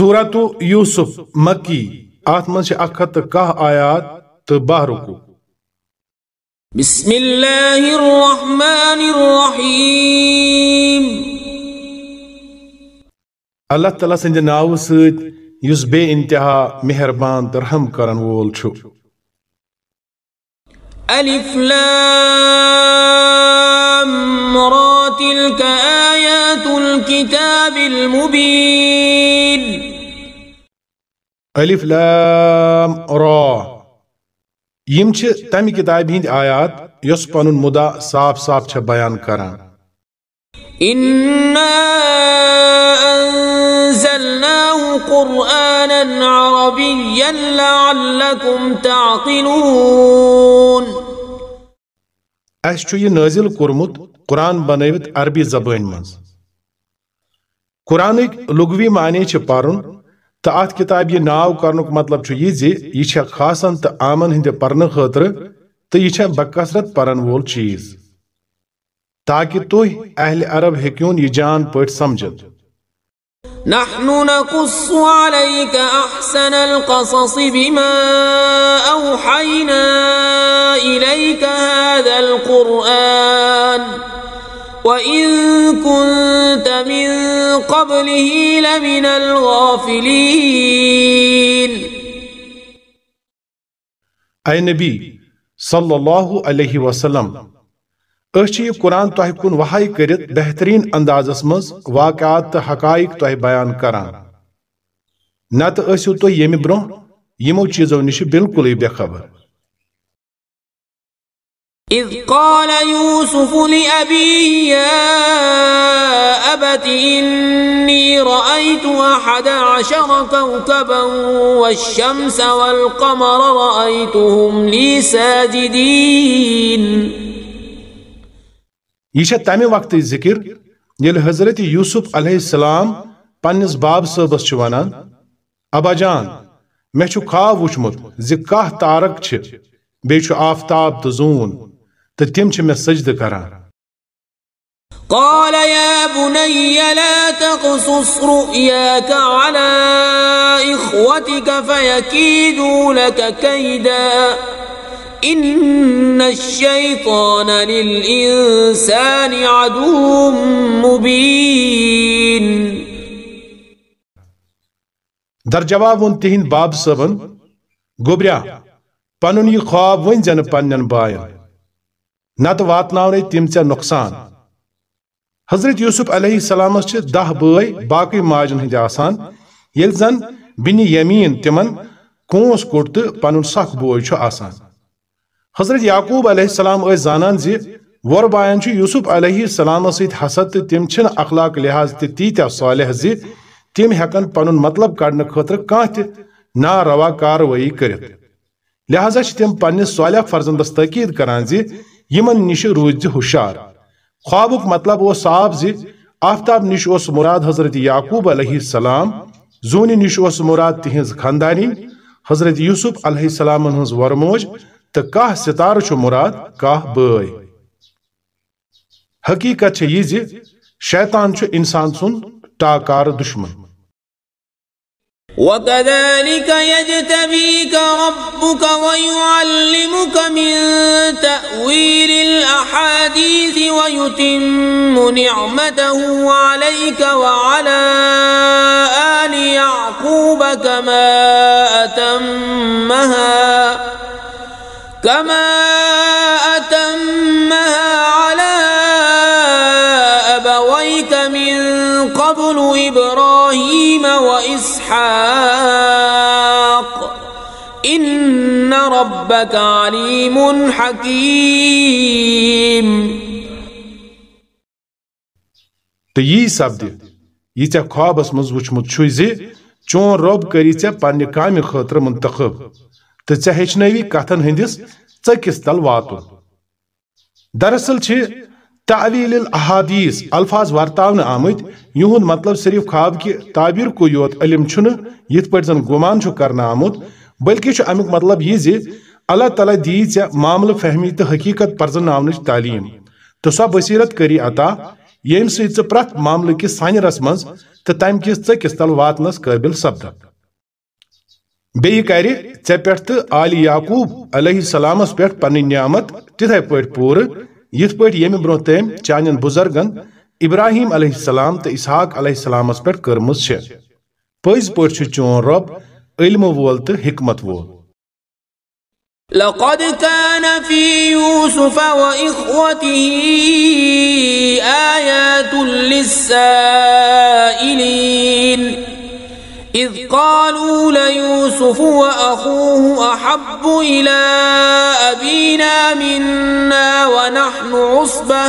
سورت یوسف مکی آت من سے اکھت کہا آیات تو باہ رکو۔ بسم اللہ الرحمن الرحیم۔ اللہ تعالیٰ سنجھ ناو سید یس بے انتہا مہربان ترہم کرن وول چھو ألف لام را تلك آیات الكتاب المبین۔ الف لام را یم چھ تمہ کتاب ہند آیات یس پنن مدا صاف صاف چھ بیان کران إنا أنزلناه قرآنا عربيا لعلكم تعقلون اس چھ یہ نازل کورمت قرآن بنوت عربی زبان مز قرآنک لغوی معنی چھ پرن تو ات کتاب یہ ناو کرنک مطلب چھ یہ زی یہ چھ خاصن تو آمن ہند پرن خاطر تو یہ چھ بکثرت پرن وول چیز تاکہ تھی اہل عرب ہیکون یہ جان پٹ سمجھت نحن نقص عليك أحسن القصص بما أوحينا إليك هذا القرآن وإن كنت من قبله لمن الغافلين أي نبي صلى الله عليه وسلم أشي قرآن تحكون وحي كرت بهترين انداز اسمز واقعات حقائق تحي بيان كران. نت أسيو تو يمي برون يمو چيزو نشي بالکل بخبر خبر. إذ قال يوسف لأبيه يا أبت إني رأيت أحد عشر كوكبا والشمس والقمر رأيتهم لي ساجدين. یہ تمہِ وقتٕچ ذکر ییٚلہِ حضرت یوسف علیہ السلام پننِس باب صٲبس چھُ ونان ابا جان مےٚ چھُ خواب وٕچھمُت زِ کاہ تارک چھِ بیٚیہِ چھُ آفتاب تہٕ زوٗن تہٕ تِم چھِ مےٚ سجدٕ کران قال يا بني لا تقصص رؤياك على إخوتك فيكيدوا لك كيدا. إن الشيطان للإنسان عدو مبين. در جواب تِہنٛدۍ باب صٲبن گوٚبریا پنُن یہِ خواب ؤنۍ زِ نہٕ پننٮ۪ن باین نتہٕ واتناونے تِم ژےٚ نۄقصان۔ حضرت یوسف علیہ السلامس دہ بٲے باقٕے ماجن ہٕنٛدۍ آسان۔ ییٚلہِ زن بِنہِ یمیٖن تِمن کونٛس کوٚٹ تہٕ پنُن سکھ بوے آسان۔ حضرت یعقوب علیہ السلام ٲسۍ زانان زِ باین یوسف علیہ السلامس سۭتۍ حسد تہٕ تِم چھِنہٕ اخلاق لحاظ تہِ تیٖتیٛاہ صالح زِ تِم ہٮ۪کن پنُن مطلب کڑنہٕ خٲطرٕ کانٛہہ تہِ ناروا کاروٲیی کٔرِتھ۔ لہذا چھِ تِم پننِس صالح فرزندس تٲکیٖد کران زِ یِمن نِش روٗزِ ہُشار خوابُک مطلب اوس صاف زِ آفتاب نِش اوس مُراد حضرت یعقوب علیہ السلام، زوٗنہِ نِش اوس مُراد تِہنٛز خاندانی، حضرت یوسف علیہ السلامن ہٕنٛز وۄرموج تہٕ کاہ ستارٕ چھُ مُراد کاہ حقیقت چھےٚ یہِ زِ شیطان چھُ انسان سُنٛد ٹاکار دُشمن۔ وكذلك يجتبيك ربك ويعلمك من تأويل الأحاديث ويتم نعمته عليك وعلى آل يعقوب كما أتمها كما قبل إبراهيم وإسحاق إن ربك عليم حكيم تہٕ یی سپدِ یہِ ژےٚ خوابس منٛز وٕچھمُت چھُے زِ چون رۄب کری ژےٚ پننہِ کامہِ خٲطرٕ منتخب۔ تہٕ ژےٚ ہیٚچھنٲوی کتھن ہٕنٛدِس ژٔکِس تل واتُن دراصل چھِ تعویل الاحادیث، الفاظ ورتاونہٕ آمٕتۍ، یِہُنٛد مطلب صرف خواب کہِ تعبیر کو یوت علم چھُنہٕ، یِتھ زن گُمان چھُ کرنہٕ آمُت، بلکہِ مطلب یہِ زِ اللہ تعالیٰ دِیی ژےٚ معاملہٕ فہمی تہٕ حقیقت پرزناونٕچ تعلیٖم۔ تہٕ سۄ بصیرت کٔری عطا، ییٚمہِ سۭتۍ ژٕ پرٛٮ۪تھ معاملہٕ کِس سانرس منٛز تو تم کس ٹکس تل واتنس قابل سپدک بیٚیہِ کرِ ژےٚ پٮ۪ٹھ تہٕ آلِ یعقوٗب علیہ السلامس پٮ۪ٹھ پنٕنۍ نعمت تِتھے پٲٹھۍ پوٗرٕ یِتھ پٲٹھۍ ییٚمہِ برٛونٛہہ تٔمۍ چانٮ۪ن بُزرگن ابراہیم علیہ السلام تہٕ إسحاق علیہ السلامس پٮ۪ٹھ کٔرمٕژ چھےٚ پٔزۍ پٲٹھۍ چھُ چون رۄب علمہٕ وول تہٕ حکمت وول لقد كان في يوسف وإخوته آيات للسائلين. إذ قالوا ليوسف وأخوه أحب إلى أبينا منا ونحن عصبة.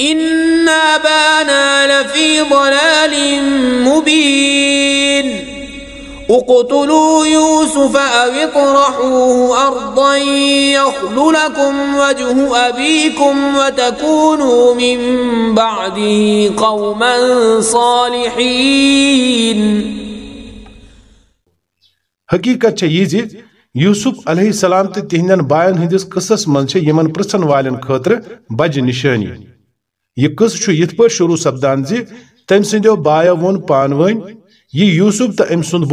إن أبانا لفي ضلال مبين. اقتلوا يوسف أو اطرحوه أرضا يخل لكم وجه أبيكم وتكونوا من بعده قوما صالحين. حقیقت چھے یہ زِ یوسف علیہ السلام تہٕ تہندین باین ہندس قصس من چھے یمن پرژھن والن خاطر بج نشانی۔ یہ قصہ چھُ یِتھ پٲٹھۍ شروع سپدان جی، زِ تٔمۍ سٕنٛدیو بایو ووٚن پانہٕ ؤنۍ یہ یوسف تو ام سند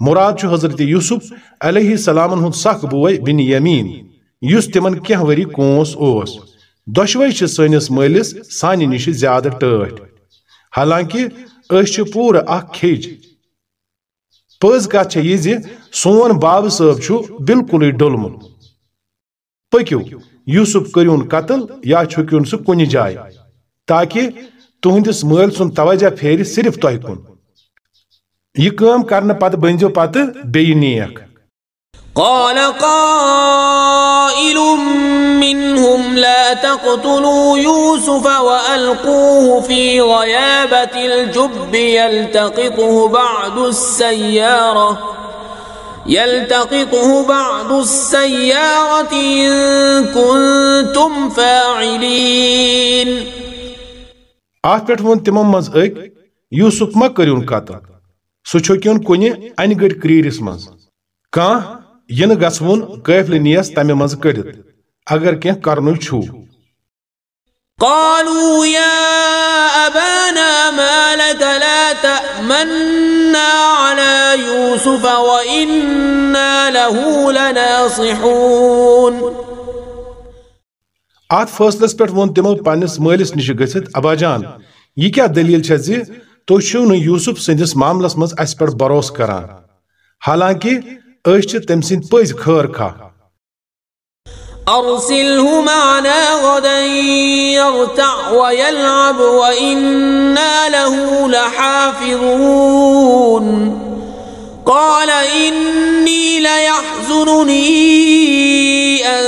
مراد حضرت یوسف علیہ السلام ہند سخ بوے بن یمین۔ یس تمن کینٛہہ ؤری کونس اوس۔ دۄشوے چھِ سٲنِس مٲلِس سانہِ نِش زیادٕ ٹٲٹھۍ۔ حالانکہِ أسۍ چھِ پوٗرٕ اکھ کھیٚج۔ سون بابہٕ صٲب چھُ بالکُلٕے ڈوٚلمُت۔ پٔکِو، یوسف کٔرۍوُن قتل یا چھُکِوُن سُہ کُنہِ جایہِ، تاکہِ تُہنٛدِس مٲلۍ سُنٛد توجہ پھیرِ صرف تۄہہِ کُن۔ یہ کام کرنے پتہ بنزو پتہ بیٚیہِ نیک قال قائل منهم لا تقتلوا يوسف وألقوه في غيابة الجب يلتقطه بعد السيارة يلتقطه بعد السيارة إن كنتم فاعلين. آت پٮ۪ٹھ ووٚن تِمو منٛز أکۍ یوٗسف ما کٔرِوُن قتل سہ چھوکیون کنہ ان گڑ کریرس من کان ین گژھون قافل نیس تمہ مز کڑت اگر کی کرن چھو۔ قالوا يا أبانا ما لك لا تأمنا على يوسف وإنا له لناصحون۔ ات فاصلس پہ وون تمو پنس مالس نش گھت ابا جان یہ کیا دلیل چھ تو چھو نو یوسف سندس معاملس مز اس پر بروس کران۔ حالانکہ اس چھ تم سند پز خیر کھا۔ أرسله معنا غدا يرتع ويلعب وإنا له لحافظون۔ قال إني ليحزنني أن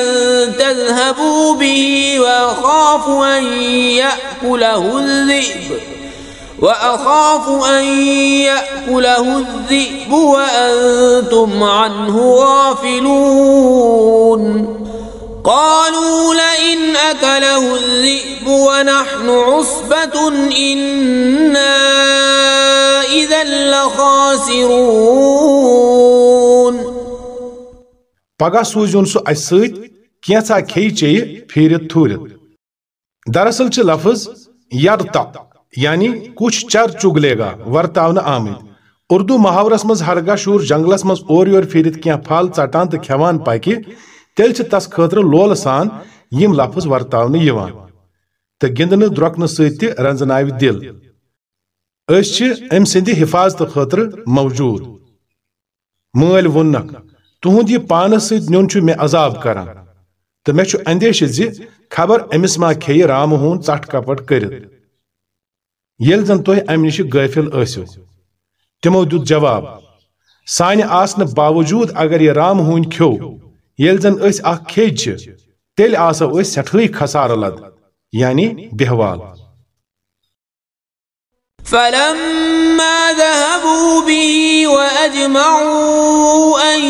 تذهبوا به وأخاف أن يأكله الذئب۔ وأخاف أن يأكله الذئب وأنتم عنه غافلون. قالوا لئن أكله الذئب ونحن عصبة إنا إذا لخاسرون. پگہ سوزون سو اس ست کینژھا کھیٚیہِ چیٚیہِ پھیرِتھ تھوٗرِتھ۔ دراصل چھ لفظ یرتا یعنی کچھ چر چگلے گا، ورتاؤن آمد۔ اردو محاورس مز ہرگاہ شور جنگلس مز اور یور پھیرت کی پھل ژٹان تو کھیوان پکہ تیل تس خاطر لول سان یم لفظ ورتاؤن یوان۔ تو گندن درکن ست رنزناو دل۔ اس ام سند حفاظت خاطر موجود۔ مل ونک تہد یہ پانس ست نیون مے عذاب کران۔ تو مے اندیش زی خبر امس ما کھیہ رام ہون ژٹ کپٹ کرت یل زن تہ ام نش غافل ٲسِو تمو دیُت جواب سانہِ آسنہٕ باوجود اگر یہ رام ہون کھیو یل زن أسۍ اکھ کھیٚج چھِ تیٚلہِ آسو أسۍ خسارٕ لد یعنی بہوال فلما ذهبوا به وأجمعوا أن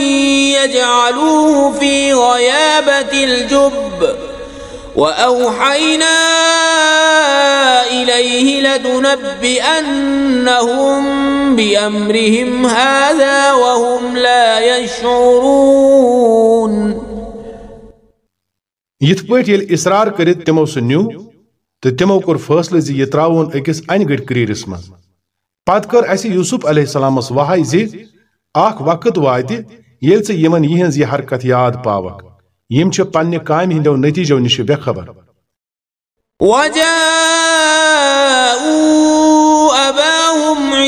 يجعلوه في غيابة الجب وأوحينا إليه لتنبئنهم بأمرهم هذا وهم لا يشعرون. یت پٲٹھۍ ییٚلہِ اصرار کٔرِتھ تِمو سُہ نیوٗ تہٕ تِمو کوٚر فٲصلہٕ زِ یہِ ترٛاوون أکِس انہِ گٔٹۍ کریٖرس منٛز پت کر اس یوسف علیہ السلام آخ وقت وات یل ژٕ یمن یہنز یہ حرکت یاد پاوک. یم چھ کامہ ہندو نتیجو نش بے خبر وجاءوا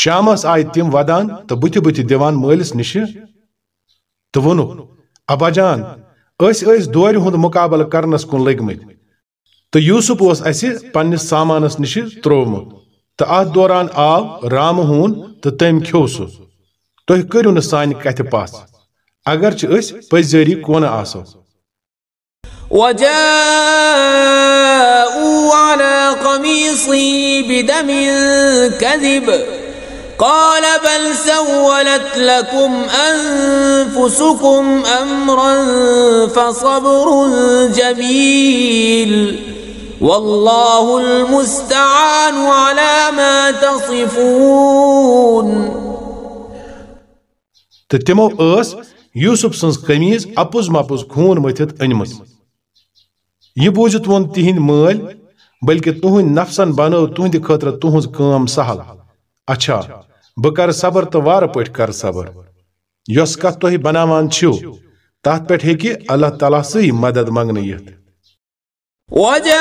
شامس آئی تم ودان تو بت بت دیوان مالس نش تو ونو ابا جان اس دور ہند مقابل کرنس کن لگمت تو یوسف اس اس پنس سامانس نش ترومت تو ات دوران آو رام ہون تو تم کھو سہ تھی کرو نا سانہ کت پاس اگرچہ اس پزری کون آسو وجاءوا على قميصي بدم كذب. قال بل سولت لكم أنفسكم أمرا فصبر جميل والله المستعان على ما تصفون. تو تمو اس یوسف سنز قمیض اپز مپز خون متھت انمت یہ بوزت وون تہند مال بلکہ تہند نفسن بنو تہند خاطر تہنز کام سہل اچھا بہ کر صبر تو وار پٹ کر صبر یس کت تہ بناوان چھو تات پٹ ہیکہ اللہ تعالیٰ سی مدد منگنہ یت وجاءت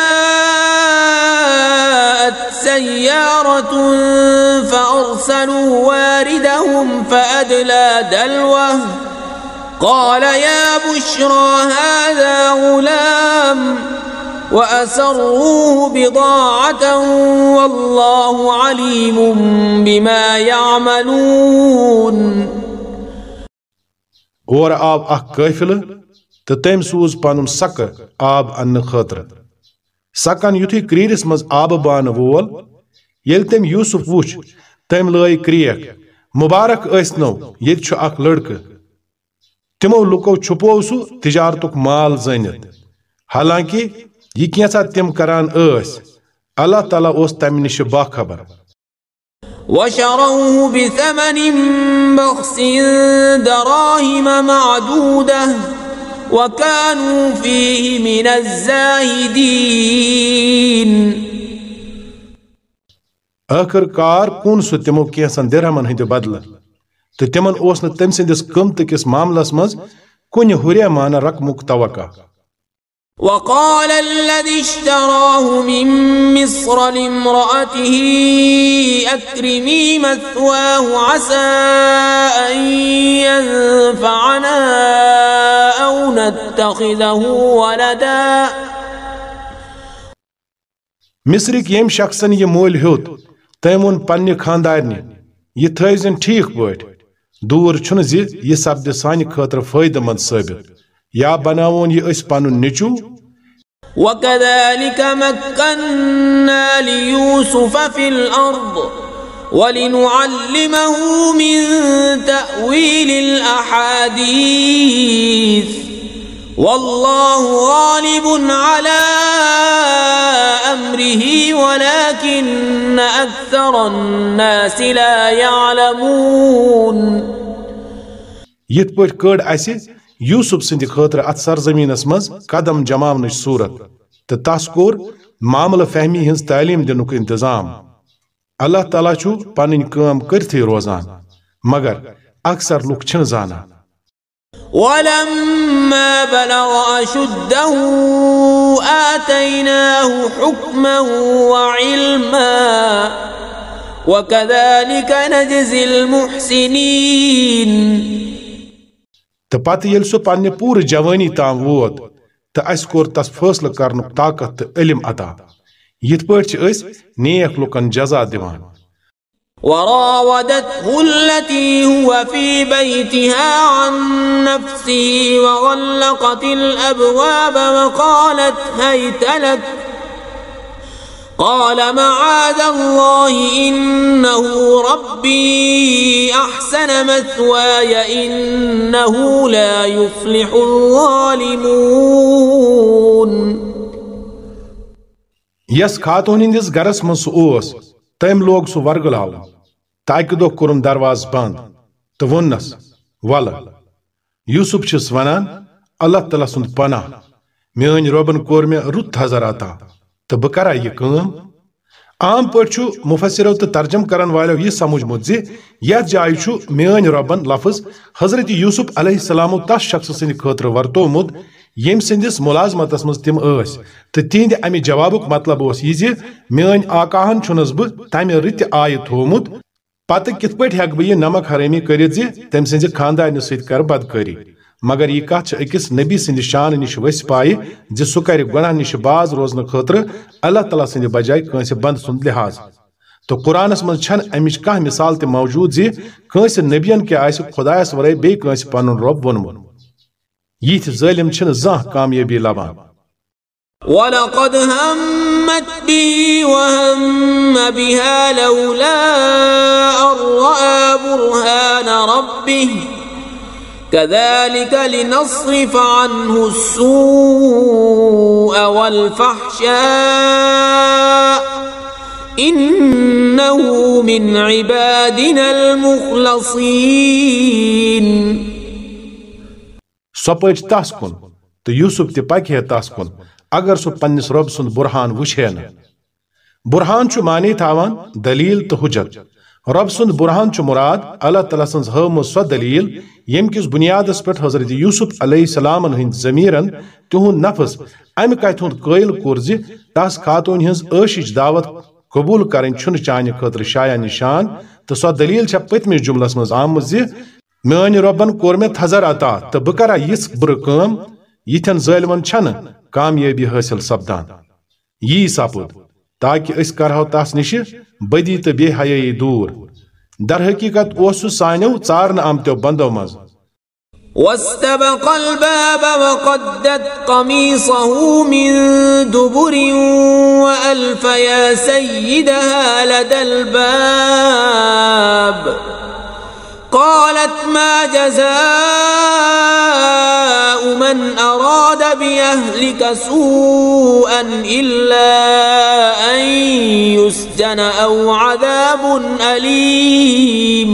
سيارة فأرسلوا واردهم فأدلى دلوه قال يا بشرى هذا غلام وأسروه بضاعة والله عليم بما يعملون. اور آب اخ قافلہ تو تم سوز پن سک آب ان خاطر سکن یتھی کریرس مز آب بان وول یل تم یوسف وچ تم لائی کریک مبارک ٲسنو ییٚتہِ چھُ اکھ لڑکہٕ تمو لکو چھپو سو تجارتک مال زنت حالانکہ یہ کیسا تم کران اس اللہ تعالیٰ اس تم نش باخبر وشروه بثمن بخس دراهم معدودة وكانوا فيه من الزاهدين آخر کار کون سو تمو کیسن درہمن ہند بدلہ تو تمن اس تم سندس قمت کس معاملس مز کن ہوریا مان رقمک توقع وقال الذي اشتراه من مصر لامرأته أكرمي مثواه عسى أن ينفعنا أو نتخذه ولدا. مصرک یم شخصن یہ مول ہیوت تم وون پنہ خاندارنہ یہ ٹھیک پٲٹھۍ دور چھن زی یہ سپد سانہ خاطر فائدہ مند یا بناون یہ اس پنن نچو وكذلك مكنا ليوسف في الأرض ولنعلمه من تأويل الأحاديث. والله غالب على أمره ولكن أكثر الناس لا يعلمون. پٲٹھۍ کٔڑ اسہِ یوسف سٕنٛدِ خٲطرٕ اتھ سرزمیٖنس منٛز قدم جماونٕچ صوٗرت تہٕ تس کوٚر معاملہٕ فہمی ہٕنٛز تعلیٖم دِنُک انتظام اللہ تعالیٰ چھُ پنٕنۍ کٲم کٔرتھٕے روزان مگر اکثر لُکھ چھِنہٕ زانان ولما بلغ أشده آتيناه حكما وعلما وكذلك نجزي المحسنين تہٕ پتہٕ ییٚلہِ سُہ پننہِ پوٗرٕ جوٲنی تام ووت تہٕ اسہِ کوٚر تس فٲصلہٕ کرنُک طاقت تہٕ علم عطا یِتھ پٲٹھۍ چھِ أسۍ نیک لُکن جزا دِوان وراودته التي هو في بيتها عن نفسه وغلقت الأبواب وقالت هيت لك قال معاذ الله إنه ربي أحسن مثواي إنه لا يفلح الظالمون. یس خاتون ہندس گرس من سہ اوس تم لوگ سہ ورگلاو تاکہ دہ کورم درواز بند تو ونس ول یوسف چھس ونان اللہ تعالیٰ سند پناہ میٲنۍ رۄبن کوٚر مےٚ رُت حضر عطا تہٕ بہٕ کرا یہِ کٲم عام پٲٹھۍ چھُ مفسرو تہٕ ترجم کرن والیو یہِ سمجھمُت زِ یتھ جایہِ چھُ میٲنۍ لفظ حضرت یوسف علیہ السلامو تس شخص سٕنٛدِ خٲطرٕ ورتومُت ییٚمہِ سٕنٛدِس مُلازمتس منٛز تِم ٲسۍ۔ تہٕ تِہنٛدِ امہِ جوابُک مطلب اوس یہِ زِ میٲنۍ آکاہن چھُنس بہٕ تمہِ رٕتہِ آیہِ تھوومُت۔ پتہٕ کِتھ پٲٹھۍ ہٮ۪کہٕ بہٕ یہِ نمک حرٲمی کٔرِتھ زِ تٔمۍ سٕنٛزِ خاندارنہِ سۭتۍ کرٕ بدکٲری؟ مگر یہ کت أکس نبی سند شان نش ؤس پائے زِ سہ کر گناہ نش باز روزن خاطر اللہ تعالیٰ سند بجائے کنس بند سند لحاظ۔ تو قرآنس من چھن امچ کانٛہہ مثال تہِ موجود زِ کٲنٛسہِ نبین کیٛاہ آسہِ خۄدایس ورٲے بیٚیہِ کٲنٛسہِ پنُن رۄب ووٚنمُت یِتھۍ ظٲلم چھِنہٕ زانٛہہ کامیٲبی لبان۔ ولقد همت به وهم بها لولا أن رأى برهان ربه كذلك لنصرف عنه السوء والفحشاء. إنه من عبادنا المخلصين. سۄ پٔچ تس کُن تہٕ یوٗسف تہِ پکہِ تس کُن اگر سُہ پننس رۄب سُنٛد بُرہان وٕچھ ہے نہٕ بُرہان چھُ معنی تھاوان دلیل تہٕ حجت۔ رب سُنٛد بُرہان چھُ مُراد، اللہ تعالیٰ سٕنٛز ہٲومٕژ سۄ دلیل، ییٚمہِ کِس بُنیادس پٮ۪ٹھ حضرت یوٗسف علیہ السلامن ہٕنٛدۍ ضمیٖرن تِہُنٛد نفس امہِ کتھِ ہُنٛد قٲیل کوٚر زِ تس خاتوٗن ہٕنٛز ٲشِچ دعوت قبوٗل کرٕنۍ چھُنہٕ چانہِ خٲطرٕ شایا نِشان، تہٕ سۄ دلیل چھےٚ پٔتمِس جملس منٛز آمٕژ زِ، میٲنۍ رۄبن کوٚر مےٚ تھزر عطا، تہٕ بہٕ کرا یِژھ بُرٕ کٲم، یِتھٮ۪ن ظٲلمن چھنہٕ کامیٲبی حٲصِل سپدان۔ یی سپُد۔ تاکہ حیٲیی دوٗر۔ در حقیقت آمتیو بندو منٛز واستبق الباب وقدت قميصه من دبر وألف يا سيدها لدى الباب۔ قالت ما جزاء من أراد بأهلك سوءا إلا أن يسجن أو عذاب أليم.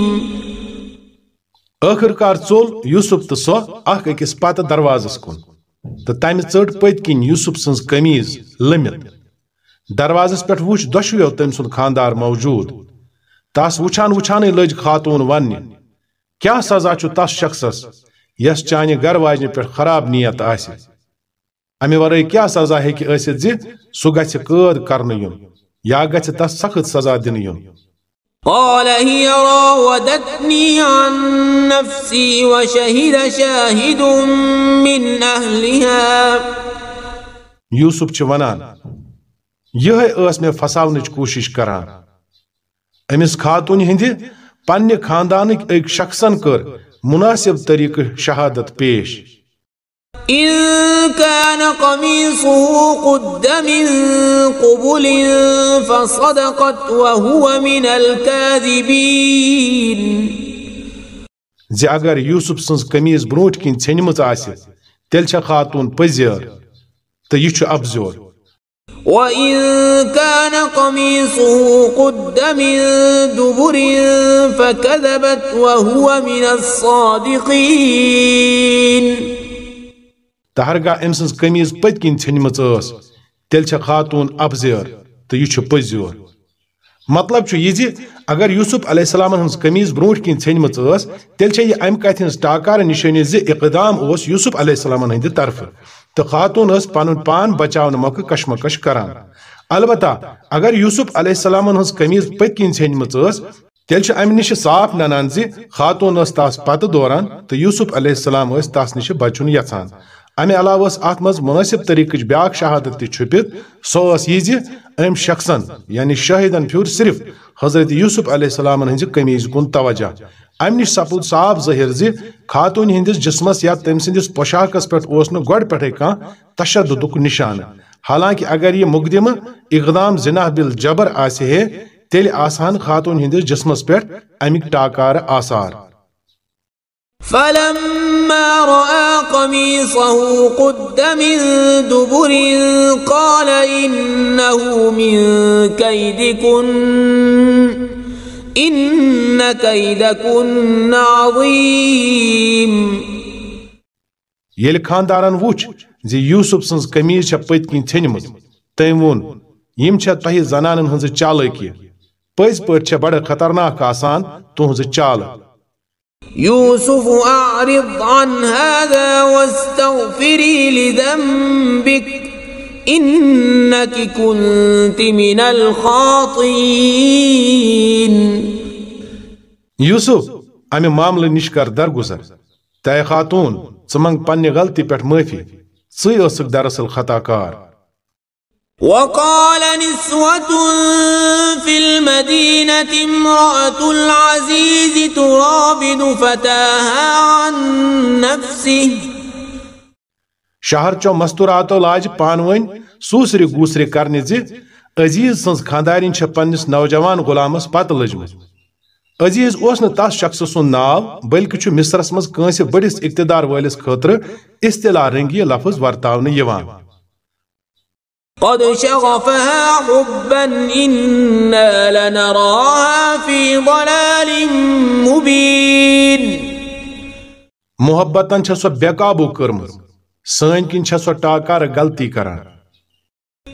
ٲخٕر کار ژوٚل یوٗسف تہٕ سۄ اکھ أکِس پتہٕ دروازس کُن. تہٕ تمہِ ژٔٹ پٔتۍ کِنۍ یوٗسف سٕنٛز قمیٖض لٔمِتھ دروازس پٮ۪ٹھ وٕچھ دۄشوٕیو تٔمۍ سُنٛد خاندار موجوٗد. تس وٕچھان وٕچھانٕے لٔج خاتوٗن وننہِ کیٛاہ سزا چھُ تس شخصس؟ یس چانہِ گرٕ واجنہِ پٮ۪ٹھ خراب نیت آسہِ۔ امہِ ورٲے کیٛاہ سزا زِ سُہ گژھِ قٲد کرنہٕ یُن یا گژھِ تس سخت سزا یُن؟ قال هي راودتني عن نفسي وشهد شاهد من أهلها. یوٗسف چھُ ونان یِہے ٲس مےٚ پھساونٕچ کوٗشش کران۔ أمِس خاتوٗنہِ ہٕنٛدِ پننہِ خاندانٕکۍ أکۍ شخصن کٔر مناسب طریقہٕ شہادت پیش۔ إن كان قميصه قد من قبل فصدقت وهو من الكاذبين. زِ اگر یوٗسف سٕنٛز برونٛٹھ کِنۍ ژھیٚنمٕژ آسہِ تیٚلہِ چھےٚ خاتوٗن تہٕ یہِ چھُ ابزور وإن كان قميصه قد من دبر فكذبت وهو من الصادقين ہرگاہ أمۍ سٕنٛز قمیٖض پٔتۍ کِنۍ چھےٚ خاتوٗن ابزیر تہٕ یہِ چھُ مطلب چھُ زِ اگر یوٗسف علیہ السلامن ہٕنٛز قمیٖض برونٛٹھ کِنۍ ژھیٚنمٕژ ٲس تیٚلہِ چھےٚ یہِ امہِ کتھِ ہٕنٛز ٹاکار اقدام اوس یوٗسف علیہ السلامن ہٕنٛدِ طرفہٕ تہٕ خاتوٗن ٲس پنُن پان بچاونہٕ مۄکھٕ کشمکش کران۔ البتہ اگر یوٗسف علیہ السلامن ہٕنٛز قمیٖض پٔتۍ کِنۍ ژھیٚنمٕژ ٲس تیٚلہِ چھُ امہِ صاف ننان زِ خاتوٗن ٲس تس پتہٕ دوران تہٕ یوٗسف علیہ السلام ٲسۍ تس نِش بچُن یژھان۔ امہِ علاوٕ ٲس اتھ منٛز منٲسب طریقٕچ بیاکھ شہادت تہِ چھُپِتھ سۄ ٲس یہِ زِ شخصن یعنی شٲہدن پھیوٗر صرف حضرت یوٗسف علیہ السلامن ہٕنٛزِ قمیٖض کُن توجہ۔ امہِ نِش سپُد صاف ظٲہِر زِ خاتوٗنہِ ہٕنٛدِس جسمس یا تٔمۍ سٕنٛدِس پۄشاکس پٮ۪ٹھ اوس نہٕ گۄڈٕ پٮ۪ٹھے کانٛہہ حالانکہ اگر یہ مقدمہ اقدام زنا بل جبر آسہ ہے تیل آسان خاتون ہندس جسمس پہ امیک ٹاکار آثار۔ فلما رأى قميصه قد من دبر قال إنه من كيدكن إن كيدكن عظيم. یل خاندارن وچ زی یوسف سنز کمیز چھ پت کین ژھنمت تم وون یم چھ تہ زنانن ہنز چالکی پز پٹ چھ بڑ خطرناک آسان تہنز چال. يوسف أعرض عن هذا واستغفري لذنبك إنك كنت من الخاطئين. یوسف امہ معاملہ نش کر درگزر طے خاتون ژٕ منگ پننہِ غلطی پٮ۪ٹھ معافی ژٕ ٲسٕکھ دراصل خطا کار وقال نسوة في المدينة امرأة العزيز ترابد فتاها عن نفسه. شہر چو مستوراتو لاج پانوین سوسری گوسری کرنہِ زِ عزیز سٕنٛز خانٛدارِنۍ چھےٚ پننِس نوجوان غلامس پتہٕ لٔجمٕژ عزیز اوس نہٕ تس شخص سُنٛد ناو بلکہِ چھُ مصرس منٛز کٲنٛسہِ بٔڑِس اقتدار وٲلِس خٲطرٕ اصطلاح رنٛگی لفظ ورتاونہٕ یِوان۔ قد شغفها حبا إنا لنراها في ضلال مبين۔ محبتن چھےٚ سۄ بے قابوٗ کٔرمٕژ سٲنۍ کِنۍ چھےٚ سۄ ٹاکار غلطی کران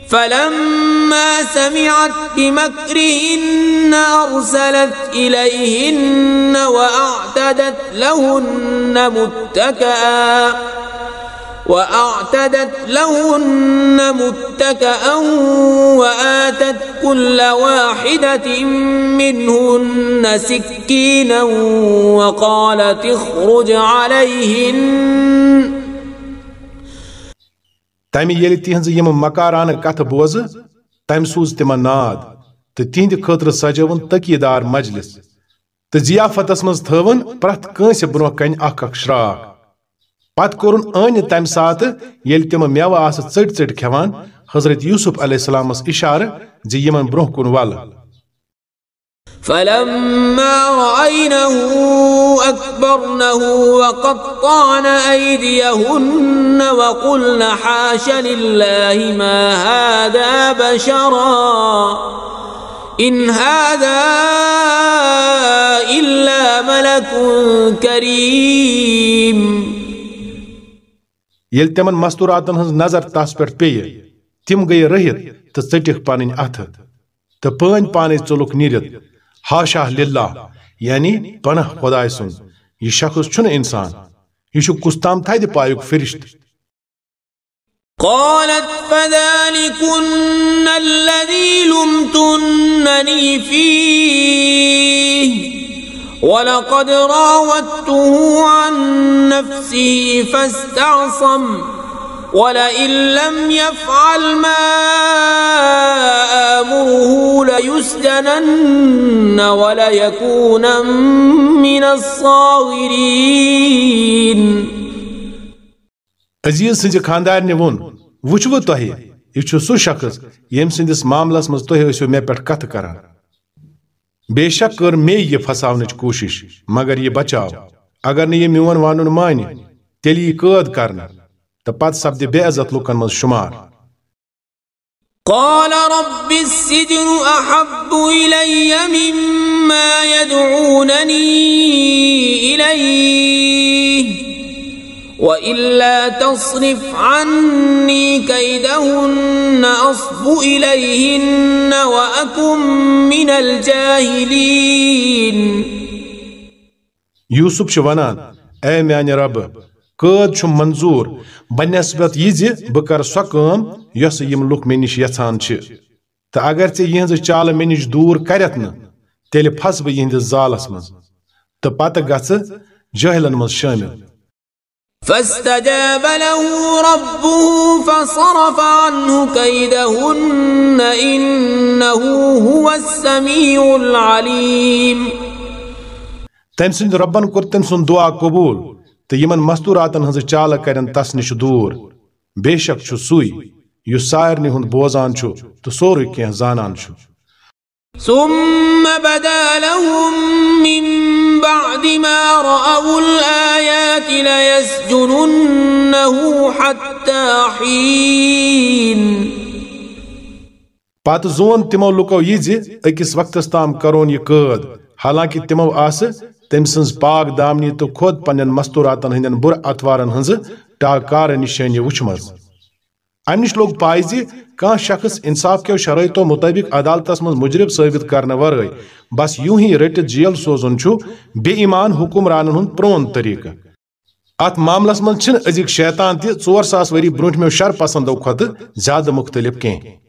فلما سمعت بمكرهن أرسلت إليهن وأعتدت لهن متكئا۔ وأعتدت لهن متكأ وآتت كل واحدة منهن سكينا وقالت اخرج عليهن تمہ یل تِہنٛزٕ یِم مکارانہٕ کتھٕ بوزٕ تمہِ سوٗز تِمن ناد تہند تِہنٛدِ خٲطرٕ سجٲوُن تقیٖدار مجلس تو ضِیافتس مز تھون پریت کنس برو کن اخ اکھ شراکھ پتہٕ کوٚرُن أنہِ تمہِ ساتہٕ ییٚلہِ تِم مٮ۪وٕ آسہٕ ٹٹ ژٔٹۍ کھٮ۪وان حضرت یوسف علیہ السلامس اشارہ زی یِمن برٛونٛہہ کُن ولہٕ فلما رأينه أكبرنه وقطعن أيديهن وقلن حاش لله ما هذا بشرا إن هذا إلا ملك كريم. ییٚلہِ تِمن مستوٗراتن ہٕنٛز نظر تس پٮ۪ٹھ پیٚیہِ تِم گٔیہِ رٔہِتھ تہٕ ژٔٹِکھ پنٕنۍ اَتھٕ تہٕ پٲنۍ پانے ہاشا للہ یعنی پناہ خدائے سُنٛد یہِ شخص چھُنہٕ اِنسان یہِ چھُ کُستام تھدِ پایُک فرشت قالت فذلكن الذي لمتنني فيه. ولقد راودته عن نفسه فاستعصم. ولئن لم يفعل ما آمره ليسجنن وليكون من الصاغرين عزیز سٕنٛزِ خانٛدارنہِ ووٚن، وٕچھوٕ تۄہہِ، یہِ چھُ سُہ شخص ییٚمہِ سٕنٛدِس معاملس منٛز تُہۍ ٲسِو مےٚ پٮ۪ٹھ کتھٕ کران۔ بے شک کٔر مے یہ پھساونٕچ کوٗشش، مگر یہ بچاو۔ اگر نہٕ یہِ میون ونُن مانہِ، تیٚلہِ یی قٲد کرنہٕ۔ تہٕ پتہٕ سپدِ بے عزت لُکن منٛز شُمار قال رب السجن أحب إلي مما يدعونني إليه وإلا تصرف عني كيدهن أصب إليهن وأكن من الجاهلين. چھُ ونان اے میانہِ ربہٕ قٲد چھُ منظوٗر. بنسبت یہِ زِ بہٕ کرٕ سۄ کٲم یۄس یِم لُکھ مےٚ نِش یژھان چھِ. تہٕ اگر ژےٚ یِہنٛزٕ چالہٕ مےٚ نِش دوٗر کرٮ۪تھ نہٕ تیٚلہِ پھس بہٕ یِہنٛدِس زالس منٛز. تہٕ پتہٕ گژھٕ جٲہلن منٛز شٲمِل. فاستجاب له ربه فصرف عنه كيدهن إنه هو السميع العليم. تٔمۍ سٕنٛدِ رۄبن کوٚر تٔمۍ سُنٛد دعا قبوٗل. تہٕ یِمن مستوٗراتن ہٕنٛزٕ چالہٕ کرن تس نِش دوٗر۔ بے شک چھُ سُے یس سارنی ہند بوزان چھو تو سوری کینٛہہ زانان چھو ثم بدا لهم من بعد ما رأوا الآيات ليسجننه حتى حين پتہ زون تمو لکو یہ زِ أکِس وقتس تام کرون یہ قٲد۔ حالانکہ تمو آسہٕ تٔمۍ سٕنٛز پاک دامنی تہٕ خود پننٮ۪ن مستوٗراتن ہٕنٛدٮ۪ن بُرٕ اتوارن ہٕنٛزٕ ٹاکار نشٲنی وٕچھمژ امہِ نِش لوٚگ پاے زِ کانٛہہ شخص انصاف کیو شرٲیطو مطٲبق عدالتس منٛز مجرم ثٲبت کرنہٕ ورٲے بس یوں ہی رٔٹِتھ جیل سوزُن چھُ بے ایمان حکمرانن ہُنٛد پرون طریقہٕ۔ اتھ معاملس منٛز چھِنہٕ أزِکۍ شیطان تہِ ژور ساس ؤری برونٛٹھمیو شر پسندو کھۄتہٕ زیادٕ مختلف کینٛہہ۔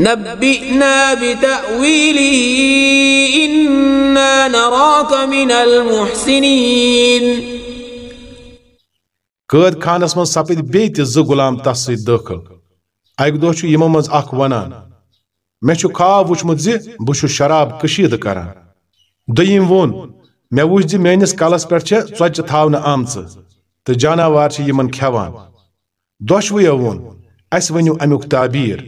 نبئنا بتاويله انا نراك من المحسنين. قید خانس من سپد بی تہ ز غلام تس ست داخل اکہ دہ چھ یمو مز اخ ونان. مے چھ خواب وچھمت زِ بہ چھُس شراب کشید کران. دویم وون مے وچھ زِ میٲنِس کلس پٮ۪ٹھ چھےٚ ژۄچہِ تھاونہٕ آمژٕ تہٕ جاناوار چھِ یمن کھٮ۪وان دۄشوٕیو ووٚن اسہِ ؤنِو امیُک تعبیٖر.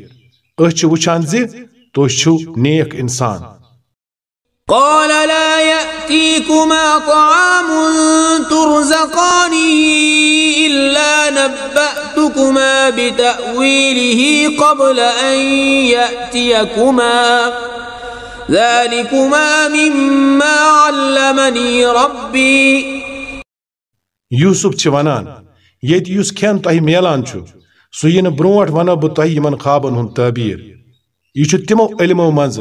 أشي وشانزي توشو نيك إنسان قال لا يأتيكما طعام ترزقانه إلا نبأتكما بتأويله قبل أن يأتيكما. ذلكما مما علمني ربي. يوسف چوانان يد يوسف كان تهي ميلان چو سہ ین برونٹ ونو بہ تہ یمن خوابن ہند تعبیر یہ چھ تمو علمو منز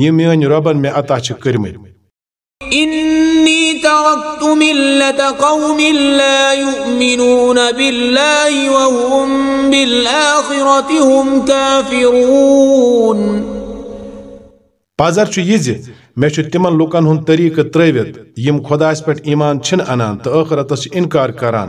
یہ میون ربن میں عطا چھ کرمت إني تركت ملة قوم لا يؤمنون بالله وهم بالآخرة هم كافرون. پازر چھ یہ زِ مےٚ چھُ تِمن لُکن ہُنٛد طریقہٕ ترٲوِتھ یِم خۄدایس پٮ۪ٹھ ایمان چھِنہٕ اَنان تہٕ ٲخرتس چھِ اِنکار کران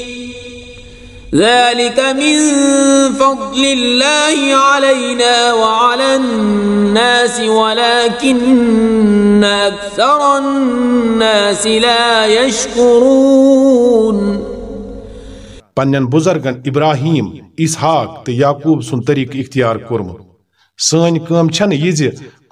ذلك من فضل الله علينا وعلى الناس ولكن أكثر الناس لا يشكرون. پنن بزرگن ابراہیم اسحاق تو یعقوب سن طریقہ اختیار کورمت۔ سن کم چھن یہ زِ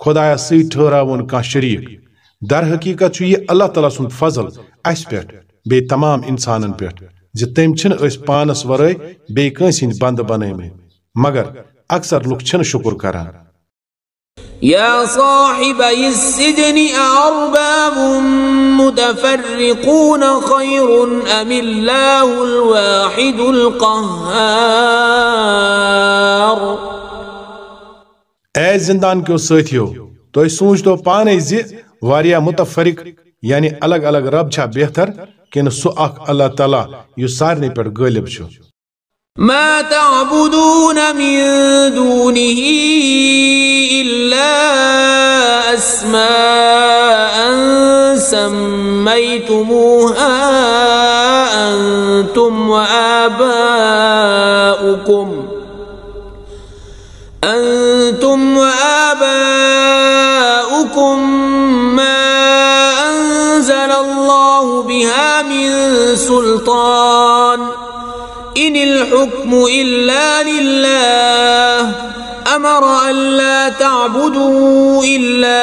خدایس سی ٹھہراون کان شریک۔ در حقیقت چھ یہ اللہ تعالیٰ سن فضل اس پٮ۪ٹھ بیٚیہِ تمام انسانن پٮ۪ٹھ۔ زِ تٔمۍ چھِنہٕ أسۍ پانس ورٲے بیٚیہِ کٲنٛسہِ ہٕنٛدۍ بنٛدٕ بنٲومٕتۍ مگر اکثر لُکھ چھِنہٕ شُکر کران۔ يا صاحبي السجن أأرباب متفرقون خير أم الله الواحد القهار۔ اے زندان کیو ساتھیو تُہۍ سوٗنٛچتو پانے زِ واریاہ متفرق یعنی الگ الگ رب چھا بہتر؟ كن سو اخ الله تعالى يسارني پر غالب شو. ما تعبدون من دونه إلا أسماء سميتموها أنتم وآباؤكم. أن سلطان. إن الحكم إلا لله أمر ألا تعبدوا إلا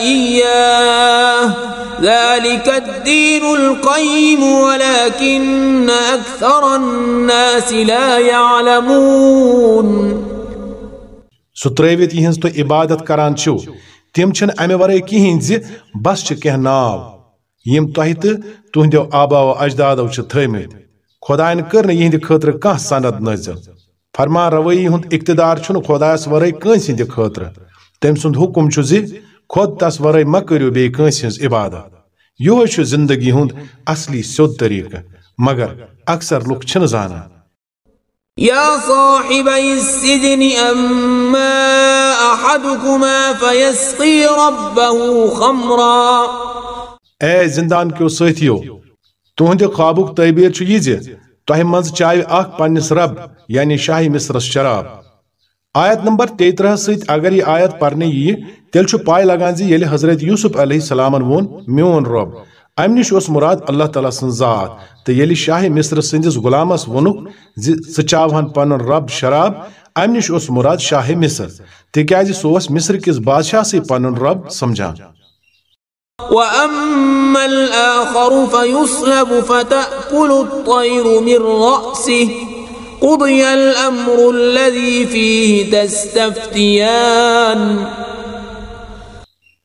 إياه. ذلك الدين القيم ولكن أكثر الناس لا يعلمون. سُہ ترٲوِتھ یِہنٛز تُہۍ عبادت کران چھِو تِم چھِنہٕ امہِ ورٲے کِہیٖنۍ زِ بس چھِ ناو. یِم تۄہہِ تہٕ تُہنٛدیو آبا و اجدادو چھِ تھٲومٕتۍ خۄدایَن کٔر نہٕ یِہنٛدِ سند نٲزِل فرما روی ہند اقتدار چھن خدایس ورے کنس ہند خاطر تم سند حکم چھ زی خود تس ورے مہ کرو بی کنس ہنز عبادت یہ زندگی ہند اصلی سیود طریقہ مگر اکثر لوگ چھن زانان يا صاحبي السجن أما أحدكما فيسقي ربه خمرا اے زندان کیو ساتھیو تہند خوابک تعبیر یہ زِ تۄہہِ منٛز چاوِ اکھ پننس رب یعنی شاہی مصرس شراب۔ آیت نمبر تیترہ ست اگر یہ آیت پرنے یہ تیل چھو پائے لگان زی یلی حضرت یوسف علیہ السلام وون میون رب۔ ام نش اس مراد اللہ تعالیٰ سن ذات تو یلی شاہ مصر سندس غلامس ونک چاوہن پن رب شراب۔ ام نش اس مراد شاہ مصر تکیازِ جی سہ اوس مصر کس بادشاہ سی پن رب سمجھان وأما الآخر فيصلب فتأكل الطير من رأسه. قضي الأمر الذي فيه تستفتيان.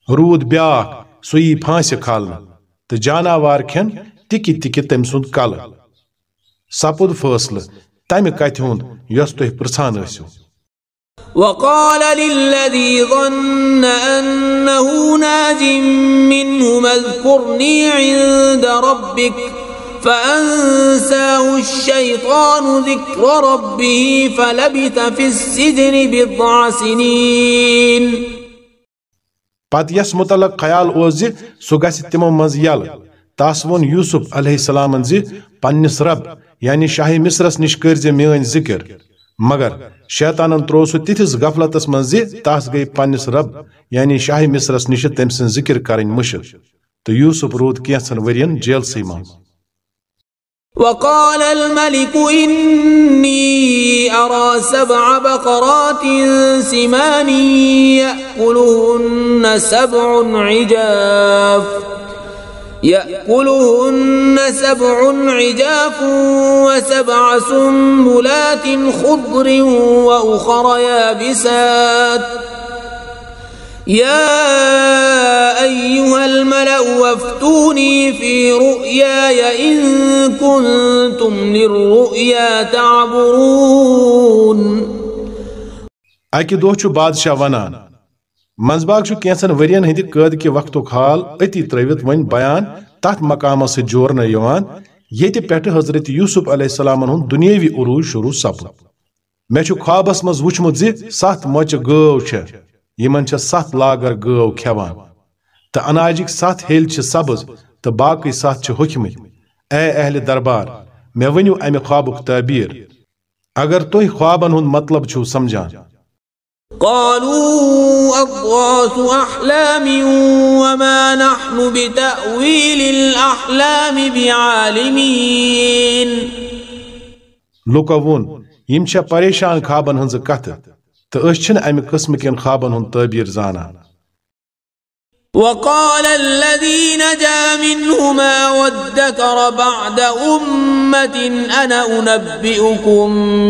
رود بیاکھ سُہ پھانسہِ کھالنہٕ تہٕ جاناوار کھٮ۪ن تِکہِ تِکہِ تٔمۍ سُنٛد کلہٕ سپُد تُہۍ پرژھان ٲسِو وقال للذي ظن أنه ناج منه اذكرني عند ربك فأنساه الشيطان ذكر ربه فلبث في السجن بضع سنين. پتہٕ یس متعلق خیال اوس زِ سُہ گژھِ تِمو منٛز یلہٕ تس ووٚن یوٗسف علیہ السلامن زِ پننِس رب یعنی شاہ مصرس نِش کٔرزِ میٲنۍ ذِکر مگر شیطانن ترو سہ تتھس غفلتس من زی تس گئی پنس رب یعنی شاہ مصرس نش تم سن ذکر تو یوسف رود من وقال الملك إني أرى سبع بقرات سمان يأكلهن سبع عجاف۔ يأكلهن سبع عجاف وسبع سنبلات خضر وأخر يابسات. يا أيها الملأ وافتوني في رؤياي إن كنتم للرؤيا تعبرون. دہ چھ بادشاہ ونان منزباگ چھ کینسن ورین ہند قید کہ وقتک حال اتی تروت ون بیان تات مقامس سے جورن یوان یہ پیٹھ حضرت یوسف علیہ السلام ہن دنیاوی عروج شروع سپد۔ مے چھ خوابس مز وچمت زی سات مچ گو چھ، یمن چھ سات لاگر گو کھیوان۔ تہ اناجک سات ہیل چھ سبز تہ باقی سات چھ حکمت اے اہل دربار، مے ونیو امہ خوابک تعبیر۔ اگر توہی خوابن ہن مطلب چھو سمجھان قالوا أضغاث أحلام وما نحن بتأويل الأحلام بعالمين. لوکو وون یم چھا پریشان خوابن ہنز کتھ تہ أسۍ چھِنہٕ امہِ خوابن ہُنٛد تعبیر زانان وقال الذي نجا منهما وادكر بعد أمة أنا أنبئكم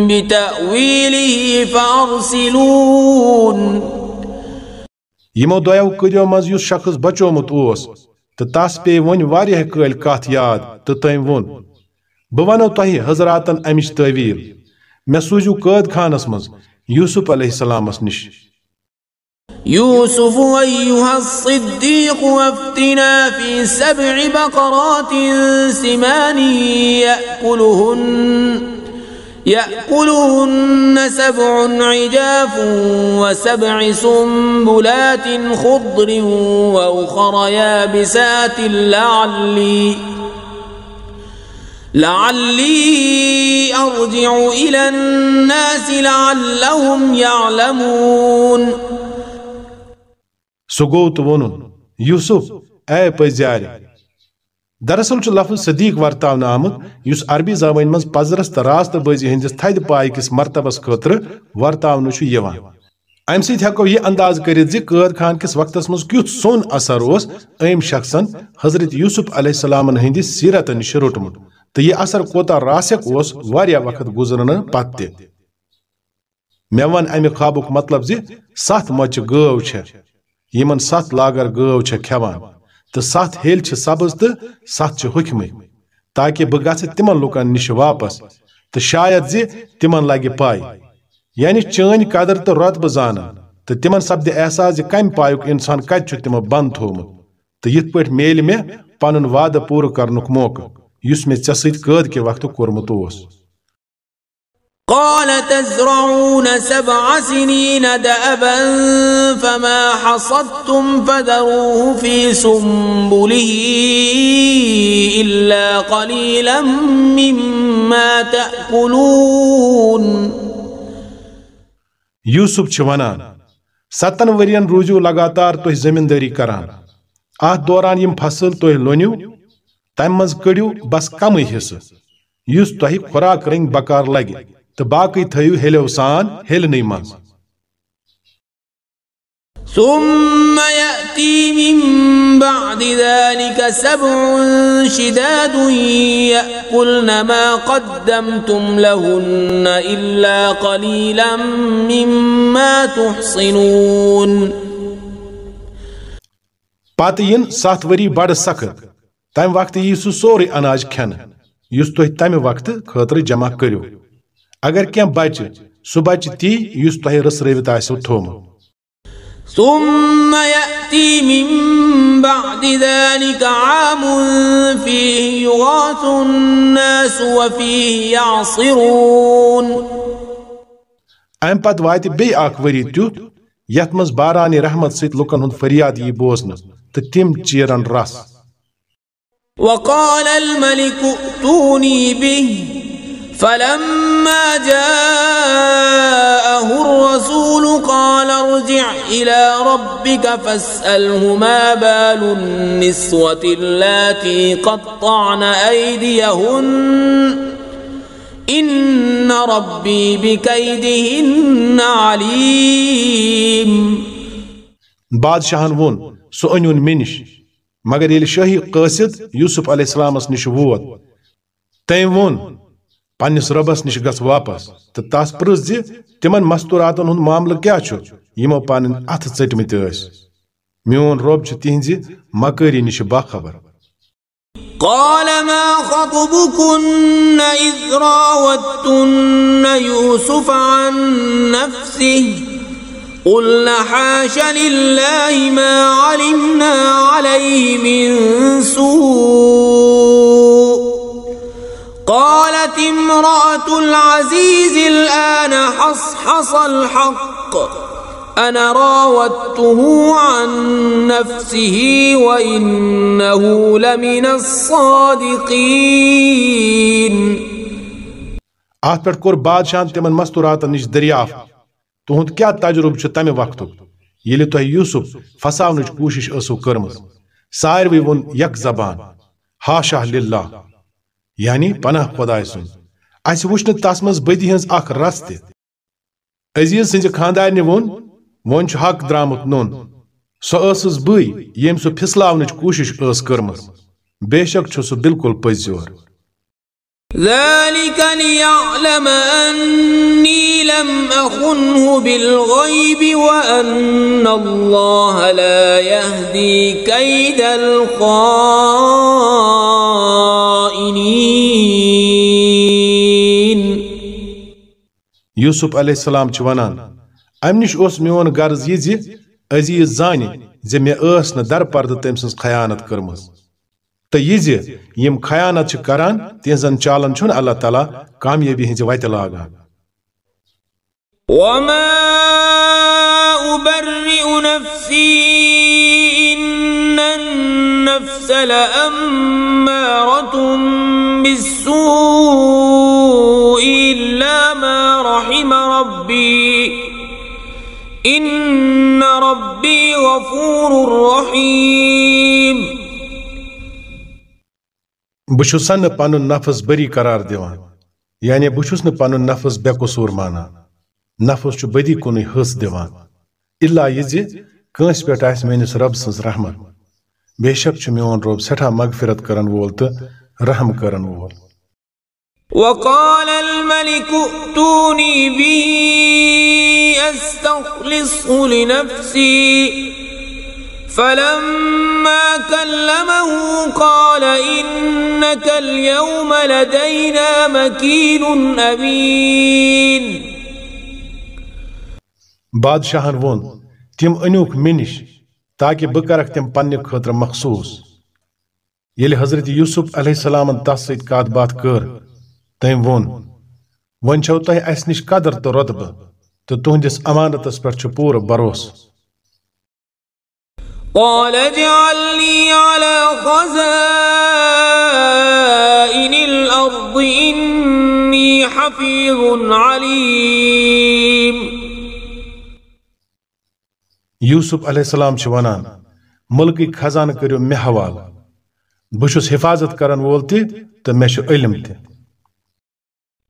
بتأويله فأرسلون. يمو دويو كريو مز شخص بچومت اوس تہ تس پے ون واریاہ کٲلۍ تٔمۍ ووٚن بہٕ ونو تۄہہِ حضراتن امِچ تعویٖل مےٚ سوٗزِو قٲد خانس منٛز یوسف علیہ السلامس نِش. يوسف أيها الصديق وافتنا في سبع بقرات سمان يأكلهن يأكلهن سبع عجاف وسبع سنبلات خضر وأخر يابسات لعلي لعلي أرجع إلى الناس لعلهم يعلمون سو گو تو یوسف، اے پزار دراصل چھ لفظ صدیق ورتاون آمت اس عربی زبان من پزرس تو راست بازی ہندس تھد پائے کس مرتبس خاطر ورتاون یوان۔ ام سۭتۍ ہٮ۪کو یہ انداز کٔرِتھ زِ خان کِس وقتس منٛز کیُتھ سون اثر اوس أمۍ شخصن حضرت یوسف علیہ السلامن ہٕنٛدِ سیرت نِش روٚٹمُت تہٕ یہِ اثر کوتاہ راسک اوس واریاہ وقت گُزرنہٕ پتہٕ تہِ۔ مےٚ وَن امہِ خوابُک مطلب زِ سَتھ مۄچہِ گٲو چھےٚ۔ یمن ست لاگر گو چھ کھیوان تو ست ہیل چھ سبز تو ست چھ حکمت تاکہ بہ گھ تمن لکن نش واپس تو شاید زی تمن لگہ پائی یعنی چٲنۍ قدر تہٕ رۄتبہٕ زانان تہٕ تِمن سپدِ احساس زِ کمہِ پایُک انسان کتہِ چھُ تِمو بنٛد تھوٚومُت تہٕ یِتھ پٲٹھۍ میلہِ مےٚ پنُن وعدٕ پوٗرٕ کرنُک موقعہٕ یُس مےٚ ژےٚ سۭتۍ قٲد کہِ وقتہٕ کوٚرمُت اوس قال تزرعون سبع سنين دأبا فما حصدتم فذروه في سنبله إلا قليلا مما تأكلون. یوسف چھ ونان ستن ورین روزو لگاتار تھی زمینداری کران. ات دوران یم فصل تھی لونیو تم مز کڑیو بس کم حصہ اس تہ خوراک رنگ بکار لگہ تو باقی تھو ہیلو سان ہیلنی مز ثم يأتي من بعد ذلك سبع شداد يأكلن ما قدمتم لهن إلا قليلا مما تحصنون. پتہ ین سات وری بڑ سخت تمہ وقت یہ سہ سوری اناج کھین اس تہ تمہ وقت خاطر جمع کرو اگر کی بچ سہ بچ تی اس تہ رسروت آسو تھومت ثم يأتي من بعد ذلك عام فيه يغاث الناس وفيه يعصرون۔ ام پت وات بی اخ وری تیت یت مز باران رحمت سیت لکن ہند فریاد یہ بوزن تو تم چیرن رس۔ وقال الملك ائتوني به۔ فلما جاءه الرسول قال ارجع إلى ربك فاسأله ما بال النسوة اللاتي قطعن أيديهن. إن ربي بكيدهن عليم. بادشاہن وون سو انیون منش مگر یل شاہی قاصد یوسف علیہ السلام نش ووت تم وون پنس ربس نش گس واپس تمن مستوراتن معاملہ چھُ یمو میون چھُ نش قال ما خطبكن إذ راوتن يوسف عن نفسه؟ قلنا حاش لله ما علمنا عليه من سوء. قالت امرأة العزيز الآن حصحص الحق. أنا راودته عن نفسه وإنه لمن الصادقين. آت پہ کور بادشاہ تمن مستوراتن نش دریافت. تہد کیا تجربہ تمہ وقت یل تہ یوسف فساونچ کوشش اسو کرم ساروی ون یک زبان ہاشا للہ یعنی پناہ خدا سن اس وچن تس مز بدی ہنز اخ رس تہ۔ عزیز سنز خاندار وون وون حق درامت نون سو اسس بئی یم سو پھسلاونچ کوشش اس کرمس بے شک چھ سو بالکل پزیور۔ ذلك ليعلم أني لم أخنه بالغيب وأن الله لا يهدي كيد الخائنين یوسف علیہ السلام ونان ام نش اوس میون غرض یہ عزیز زانہِ زِ مےٚ ٲس نہٕ در پردٕ تٔمۍ سٕنٛز خیانت کٔرمٕژ۔ تہٕ یہِ زِ یِم خیانت چھِ کران تِہنٛزن چالن چھُنہٕ اللہ تعالیٰ کامیٲبی ہٕنٛزِ وتہِ لاگان۔ وما أبرئ نفسي إن النفس لأمارة بالسوء إلا ما رحم ربي إن ربي غفور رحيم بہٕ چھُسن نہٕ نفس بری قرار دِوان۔ یعنی بہٕ چھُس نہٕ پنُن نفس بے قصوٗر مانان نفس چھُ بدی کُنُے حص دِوان۔ الا یہِ زِ کٲنٛسہِ پٮ۪ٹھ آسہِ میٲنِس رب سٕنٛز رحمت۔ بے شک چھُ میون رب سٮ۪ٹھاہ مغفرت کرن وول تہٕ رحم کرن وول وقال الملك ائتوني به أستخلصه لنفسي. فلما كلمه قال إنك اليوم لدينا مكين أمين. بادشاہن وون تم انوک منش تاکہ بہ کرک تم پنہ خاطر مخصوص۔ یل حضرت یوسف علیہ السلام تس ست کت بات کر تم وون ون چھو تہ اس نش قدر تو رتبہ تو تہندس امانتس پہ پور بروس قال اجعلني على خزائن الأرض إني حفيظ عليم. یوسف علیہ السلام چھ ونان ملکی خزانہ کرو مے بہس حفاظت کرن وول مے چھ علم تہ۔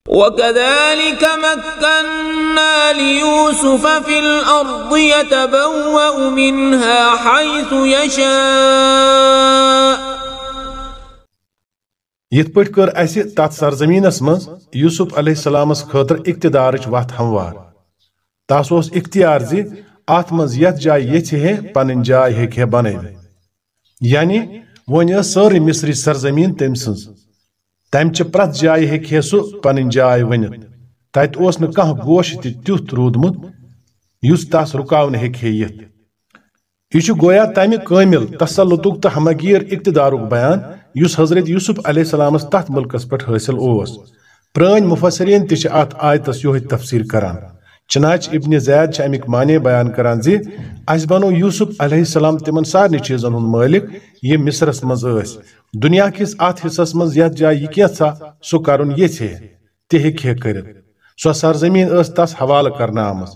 وكذلك مكنا ليوسف في الأرض يتبوأ منها حيث يشاء۔ یت پٹ کر اسہ تات سرزمینس مز یوسف علیہ السلامس خاطر اقتدارچ وت ہموار۔ تس اوس اختیار زی ات مز یت جائے یھ ہے پن جائے ہیکہ بن یعنی ون ساری مصری سرزمین تم سنز تم چہ پرت جائے ہیکہ سہ پن جائے ونت تت اس نہ گوش تہ تیُتھ روٗدمُت یُس تس رُکاونہٕ ہیکہ یتھ یہ گویا تمہ کامل تسلطک تو ہمگیر اقتدارک بیان یس حضرت یوسف علیہ السلام تت ملکس پہ حاصل اوس پرٲنۍ مفسرین تہ ات آیتس یہے تفسیر کران چنانچہ ابن زید چھ امیک معنی بیان کران زی اس بنو یوسف علیہ السلام تمن سارنی چیزن ہند مالک یہ مصرس مز ٲسۍ۔ دنیا کس ات حصس مز یتھ جائے یہ کینژھا، سہ کرن یژھے تہ ہیکہِ کٔرِتھ۔ سۄ سرزمین ٲس تس حوالہ کرنہٕ آمٕژ۔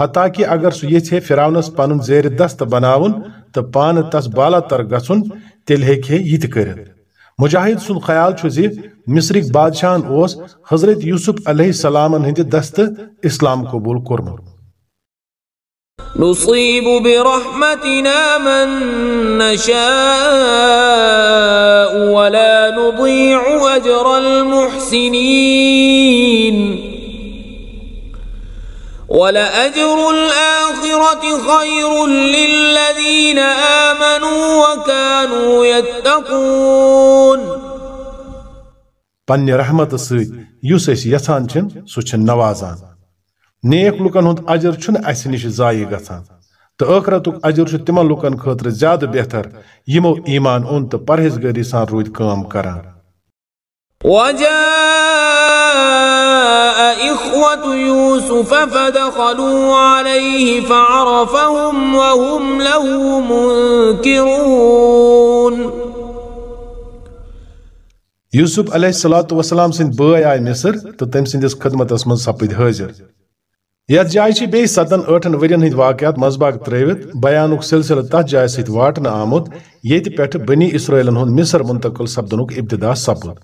حتیٰ کہ اگر سہ یژھے فراونس پنن زیر دست بناون تو پانہٕ تس بالا تر گژھُن، تیٚلہِ ہیٚکہِ ہے یہِ تہِ مجاہد سُنٛد خیال چھُ زِ مصرٕکۍ بادشاہن اوس حضرت یوسف علیہ السلامن ہٕنٛدِ دستہٕ اسلام قبوٗل کوٚرمُت نصيب برحمتنا من نشاء ولا نضيع أجر المحسنين ولأجر الآخرة خير للذين آمنوا وكانوا يتقون پننہِ رحمت سۭتۍ یُس أسۍ یژھان نوازان۔ نیک لُکن ہُنٛد اجر چھُنہٕ اسہِ نِش ضایع گژھان۔ تہٕ ٲخرتُک اجر چھُ تِمن لُکن خٲطرٕ زیادٕ بہتر، یِمو ایمان اوٚن تہٕ پرہیزگٲری سان روٗدۍ کٲم کران۔ إخوة يوسف فدخلوا عليه فعرفهم وهم له منكرون۔ یوسف علیہ الصلوۃ والسلام سٕنٛدۍ بٲے آے مصر تہٕ تٔمۍ سٕنٛدِس خدمتس منٛز سپٕدۍ حٲضِر۔ یتھ جایہِ چھِ بیٚیہِ ستن ٲٹھن ؤرین ہٕنٛدۍ واقعات منٛزباگ ترٲوِتھ، بیانُک سلسلہٕ تتھ جایہِ سۭتۍ واٹنہٕ آمُت، ییٚتہِ پٮ۪ٹھٕ بنی اسرٲیلن ہُنٛد مصر منتقل سپدنُک ابتدا سپُد۔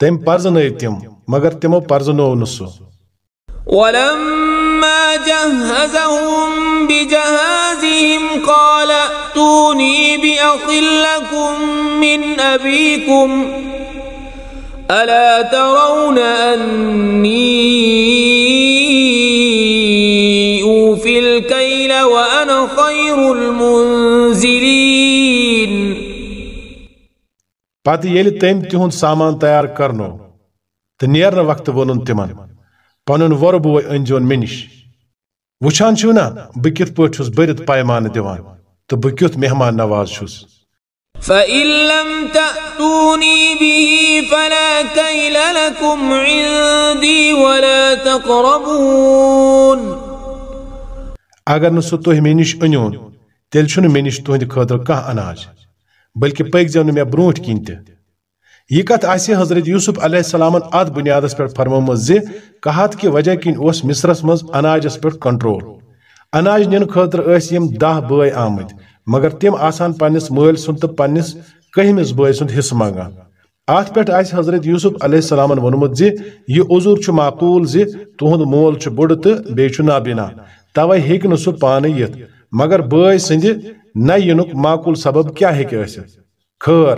تٔمۍ پرزنٲو تِم، مگر تِمو پرزنوو نہٕ سُہ۔ ولما جهزهم بجهازهم قال ائتوني بأخ لكم من أبيكم ألا ترون أني أوفي الكيل وأنا خير المنزلين. پتہٕ ییٚلہِ تٔمۍ تِہُنٛد سامان تیار کرنو تہٕ نیرنہٕ وقتہٕ ووٚنُن تِمن پنُن وۄرٕ بوے أنزیون مےٚ نِش وٕچھان چھِو نا بہٕ کِتھ پٲٹھۍ چھُس بٔرِتھ نواز چھُس فإن لم تأتوني به فلا كيل لكم عندي ولا تقربون اگر نہٕ سُہ تُہۍ مےٚ نِش أنیون، تیٚلہِ چھُنہٕ مےٚ نِش تُہنٛدِ خٲطرٕ کانٛہہ اناج، بلکہِ پٔکۍزیو نہٕ مےٚ برونٛٹھ کِنۍ تہِ۔ یہ کتھ آسہِ حضرت یوسف علیہ السلامن اتھ بنیادس پٮ۪ٹھ فرمٲمٕژ زِ قحط کہِ وجہ کِنۍ اوس مصرس منٛز اناجس پٮ۪ٹھ کنٹرول۔ اناج نِنہٕ خٲطرٕ ٲسۍ یِم دہ بٲے آمٕتۍ۔ مگر تِم آسان پننِس مٲلۍ سُنٛد تہٕ پننِس کٔہمِس بٲے سُنٛد حصہٕ منٛگان اتھ پٮ۪ٹھ آسہِ حضرت یوسف علیہ السلامن ووٚنمُت زِ، یہِ عذر چھُ مول چھُ بوٚڑ تہٕ بیٚیہِ نابینا۔ توے ہیٚکہِ نہٕ سُہ پانہٕ یِتھ۔ مگر بٲے سٕنٛدِ نہ یِنُک معقوٗل سبب کیٛاہ ہیٚکہِ ٲسِتھ؟ خٲر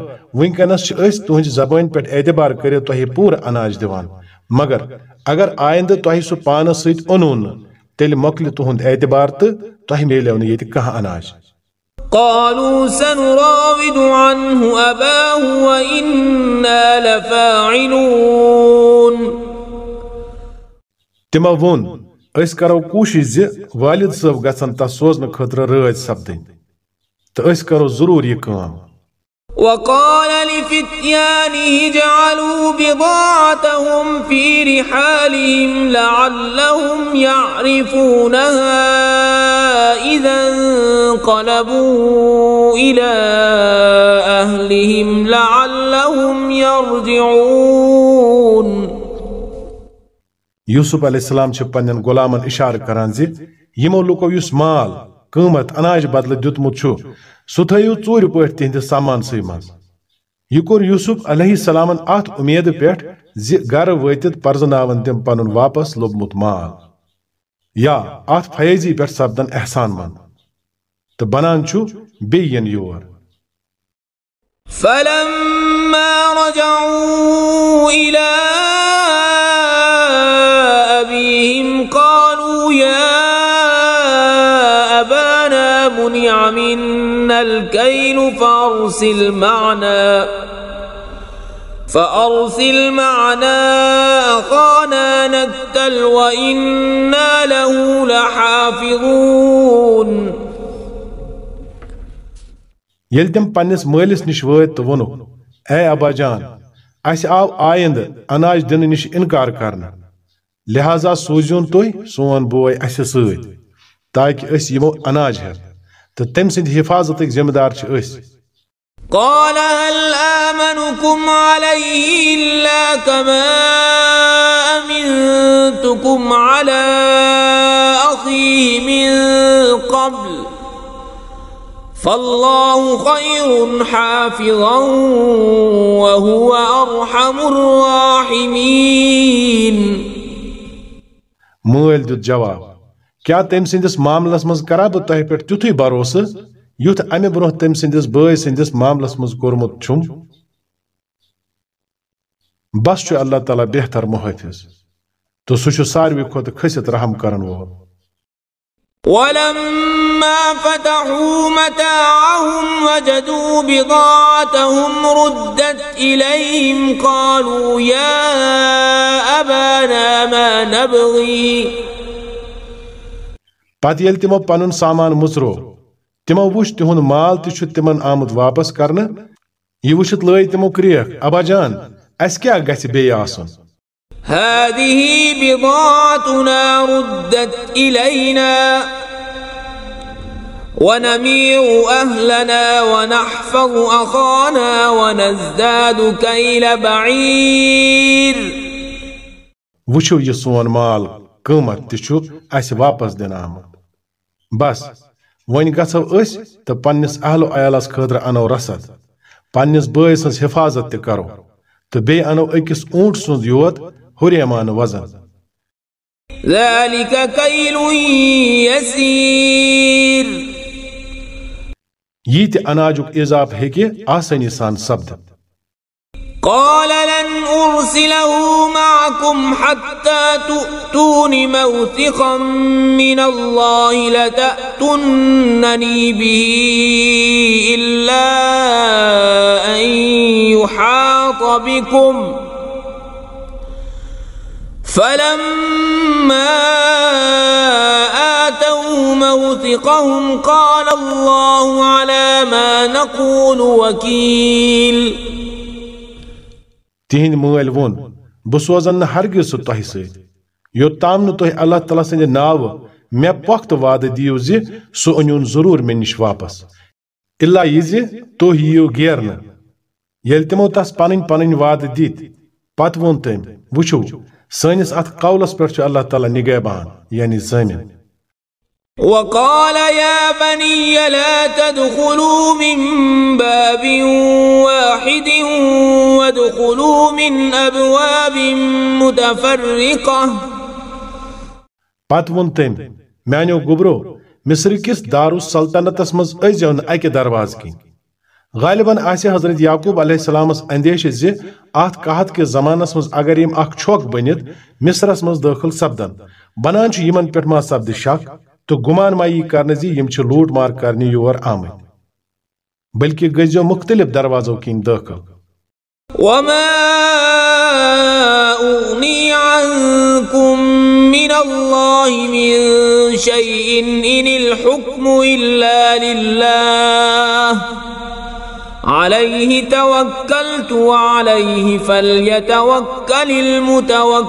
تہذ زبان پہ اعتبار کٔرِتھ تۄہہِ پوٗرٕ اناج دِوان۔ مگر اگر آیندٕ تۄہہِ سُہ پانس سۭتۍ اوٚنوُ نہٕ، تیٚلہِ مۄکلہِ تُہُنٛد اعتبار تہٕ تۄہہِ میلیو نہٕ ییٚتہِ کانٛہہ اناج۔ قالوا سنراود عنه أباه وإنا لفاعلون. تِمو ووٚن اس کرو کوشش زِ والد صٲب گژھن تس سوزنہٕ خٲطرٕ رٲضۍ سپدٕنۍ تہٕ أسۍ کرو ضروٗر یہِ کٲم وقال لفتيانه اجعلوا بضاعتهم في رحالهم لعلهم يعرفونها إذا انقلبوا إلى أهلهم لعلهم يرجعون. یوسف علیہ السلام چھ پنن غلامن اشارہ کران زِ یمو لوکو یُس مال قۭمت أناج بدلہٕ دیُتمُت چھُ سُہ تھٲیِو ژوٗرِ پٲٹھۍ تِہنٛدِس سامانسٕے منٛز۔ یہِ کوٚر یوسف علیہ السلامن اتھ اُمید پٮ۪ٹھ زِ گرٕ وٲتِتھ پرزناون تِم واپس لوٚبمُت مال۔ یا اتھ فیضی پٮ۪ٹھ سپدن احسان مند۔ تہٕ بنان چھُ یور۔ فلما رجعوا إلى فأرسل معنا فأرسل معنا أخانا نكتل وإنا له لحافظون. ییٚلہِ تِم پننِس مٲلِس نِش وٲتۍ اے أبا جان اسہِ آو آیندٕ أناج دِنہٕ نِش انکار کرنہٕ لہذا سوٗزِوُن تُہۍ سون بوے اسہِ سۭتۍ تاکہِ أسۍ یِمو أناج ہٮ۪تھ تہٕ تٔمۍ سٕنٛدِ حفاظتٕکۍ ذمہٕ دار چھِ أسۍ قال هل آمنكم عليه إلا كما أمنتكم على أخيه من قبل فالله خير حافظا وهو أرحم الراحمين. مٲلۍ دیُت جواب کیٛاہ تٔمۍ سٕنٛدِس معاملس منٛز کرا بہٕ تۄہہِ یُتھ امہِ برونٛہہ تٔمۍ سٕنٛدِس بٲے سٕنٛدِس معاملس منٛز کوٚرمُت چھُم بس چھُ اللہ تعالیٰ بہتر محٲفظ تہٕ سُہ ساروی کھۄتہٕ کھٔسِتھ رحم کرن وول۔ ولما فتحوا متاعهم وجدوا بضاعتهم ردت إليهم قالوا يا أبانا ما نبغي۔ پتہٕ ییٚلہِ تِمو پنُن سامان مُژرو تِمو وُچھ تِہُنٛد مال تہِ تِمن آمُت واپس یہِ وٕچھِتھ لٲگۍ تِمو کرٛیکھ ابا جان اَسہِ کیٛاہ گژھِ بیٚیہِ آسُن هذه بضاعتنا ردت إلينا ونمير أهلنا ونحفظ أخانا ونزداد كيل بعير. وٕچھِو یہِ سون مال؟ قۭمت تہِ چھُ اَسہِ واپس دِنہٕ آمُت بس وۄنۍ گژھو أسۍ تہٕ پننِس اہلو عیالس خٲطرٕ انو رسد پننِس بٲے سٕنٛز حفاظت تہِ کرو تہٕ بیٚیہِ انو أکِس اوٗنٹ سُنٛد یوت ہُریمانہٕ وزن یی تہِ اناجُک اضافہٕ ہیٚکہِ آسٲنی سان سپدِتھ قال لن أرسله معكم حتى تؤتون موثقا من الله لتأتنني به إلا أن يحاط بكم. فلما آتوا موثقهم قال الله على ما نقول وكيل. تِہنٛدِ مٲلۍ ووٚن، بہٕ سوزن نہٕ ہرگز سُہ تۄہہِ سۭتۍ. یوٚتام نہٕ تُہۍ اللہ تعالیٰ سٕنٛدِ ناوٕ مےٚ پۄختہٕ وعدٕ دِیِو زِ سُہ أنِوُن ضروٗر مےٚ نِش واپس. اِلا یہِ زِ تُہۍ یِیِو گیرنہٕ. ییٚلہِ تِمو تس پنٕنۍ پنٕنۍ وعدٕ دِتۍ، پتہٕ ووٚن تٔمۍ، وٕچھِو، سٲنِس اتھ قولس پٮ۪ٹھ چھُ اللہ تعالیٰ نگہبان یعنی زٲمِن. وقال يا بني لا تدخلوا من باب واحد وادخلوا من أبواب متفرقة. پتہٕ ووٚن تٔمۍ میانیو گوبرو مصر کِس دارالسلطنتس منٛز أزیو نہٕ اکہِ دروازٕ کِنۍ غالباً آسہِ حضرت یعقوب علیہ السلامس اندیشہِ زِ اتھ قحط کِس زمانس منٛز اگر یِم اکھ چھۄکھ بٔنِتھ مصرس منٛز دٲخل سپدن۔ بنان چھُ یِمن پٮ۪ٹھ ما سپدِ شک تہٕ گُمان ما یی کرنہٕ زِ یِم چھِ لوٗٹ مار کرنہِ یور آمٕتۍ بلکہِ گٔژھۍزیو مختلف دروازو کِنۍ دٲخل وما أغني عنكم من الله من شيء إن الحكم إلا لله۔ عليه توكلت وعليه فليتوكل المتوكلون۔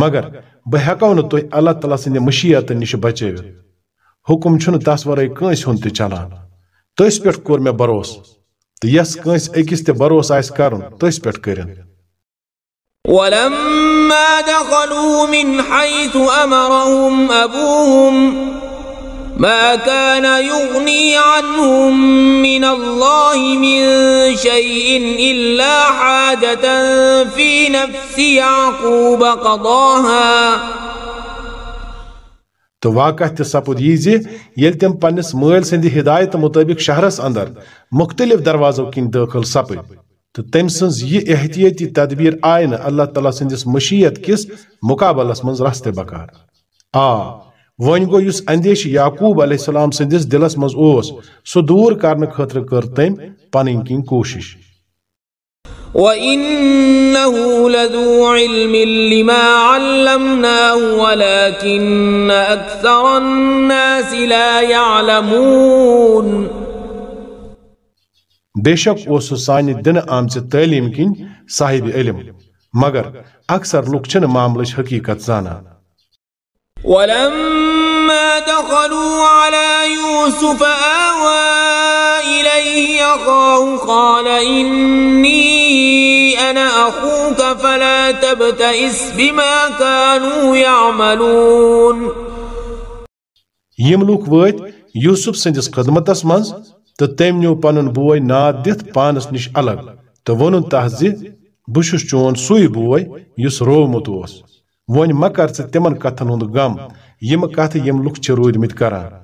مگر بہ ہیکو نہ تھی اللہ تعالیٰ سند مشیت نش بچوت حکم چھن تس ورے کنس ہند تہ چلان۔ تس پہ کور مے بروس تو یس کنس اکس تہ بروس آس کرن تس پہ کرن۔ ولما دخلوا من حيث أمرهم أبوهم ما كان يغني عنهم من الله من شيء إلا حاجة في نفس يعقوب قضاها. تو واقع تہ سپد یہ زی یل تم پنس مل سند ہدایت مطابق شہرس اندر مختلف دروازوں کن داخل سپد تو تم سنز یہ احتیاطی تدبیر آئے نا اللہ تعالیٰ سندس مشیت کس مقابلس من رست بکار آ ون گو اس اندیش یعقوب علیہ السلام سندس دلس مز اوس سو دور کرنے خاطر کر تم پنن کن کوشش۔ وإنه لذو علم لما علمناه ولكن أكثر الناس لا يعلمون۔ بے شک اس سانہ دن آمچ تعلیم کن صاحب علم مگر اکثر لوگ چھن معاملچ حقیقت زانان۔ ولما دخلوا على يوسف آوى إليه أخاه قال إني أنا أخوك فلا تبتئس بما كانوا يعملون یم لوک وٲتۍ یوسف سٕنٛدِس خدمتس منٛز تہٕ تٔمۍ نیوٗ پنُن بوے ناد دِتھ پانس نِش الگ تہٕ ووٚنُن تس زِ بہٕ چھُس چون سُے بوے یُس روومُت اوس وۄنۍ مہ کر ژٕ تِمن کتھن ہُنٛد غم. یم کتھ یم لُکھ چھِ روٗدمٕتۍ کران۔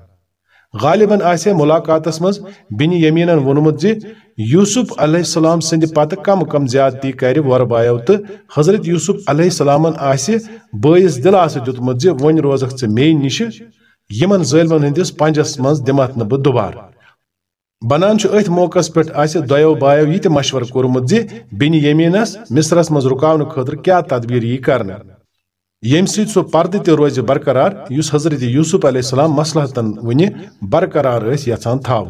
غالباً آسہِ ملاقاتس منٛز بِنہِ یمیٖنن ووٚنمُت زِ یوسف علیہ السلام سٕنٛدِ پتہٕ کم کم زیادتی کرِ وۄربایو تہٕ حضرت یوسف علیہ السلامن آسہِ بٲیِس دلاسہٕ دیُتمُت زِ وۄنۍ روزکھ ژٕ مے نِشہِ یمن ظٲلمن ہٕنٛدِس پنجس منٛز دِمتھ نہٕ بہٕ دُبارٕ۔ بنان چھُ أتھۍ موقعس پٮ۪ٹھ آسہِ دۄیو بایو یہِ تہِ مشورٕ کوٚرمُت زِ بِنہِ یمیٖنس مصرس منٛز رُکاونہٕ خٲطرٕ کیٛاہ تدبیٖر یی کرنہٕ۔ یم سۭتۍ سُہ پردٕ تہِ روزِ برقرار یُس حضرت یوسف علیہ السلام مصلحتن ونہِ برقرار ٲسۍ یژھان تھاوُن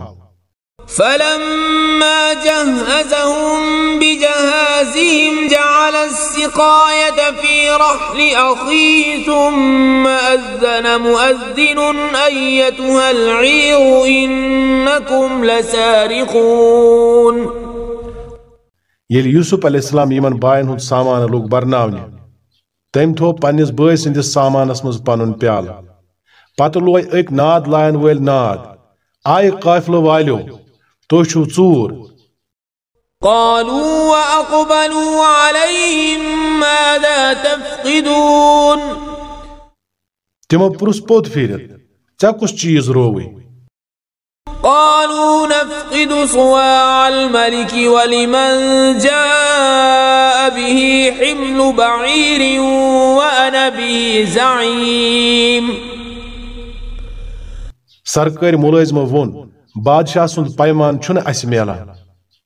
فلما جهزهم بجهازهم جعل السقاية في رحل أخيه ثم أذن مؤذن أيتها العير إنكم لسارقون. ییٚلہِ یوسف علیہ السلام یمن باین ہُنٛد سامان لوگ برناونہِ تٔمۍ تھوٚو پننِس بٲے سٕنٛدِس سامانس منٛز پنُن پیالہٕ۔ پتہٕ لوے أکۍ ناد لایَن وٲلۍ ناد۔ آیہِ قافلہٕ والیو تُہۍ چھِو ژوٗر۔ قالوا وأقبلوا عليهم ماذا تفقدون؟ تِمو پوٚت پھیٖرِتھ ژےٚ کُس چیٖز رووٕے؟ قالوا نفقد صواع الملك ولمن جاء به حمل بعير وأنا به زعيم. سرکٲرۍ مُلٲزمو ووٚن، بادشاہ سُنٛد پیمان چھُنہٕ اَسہِ میلان۔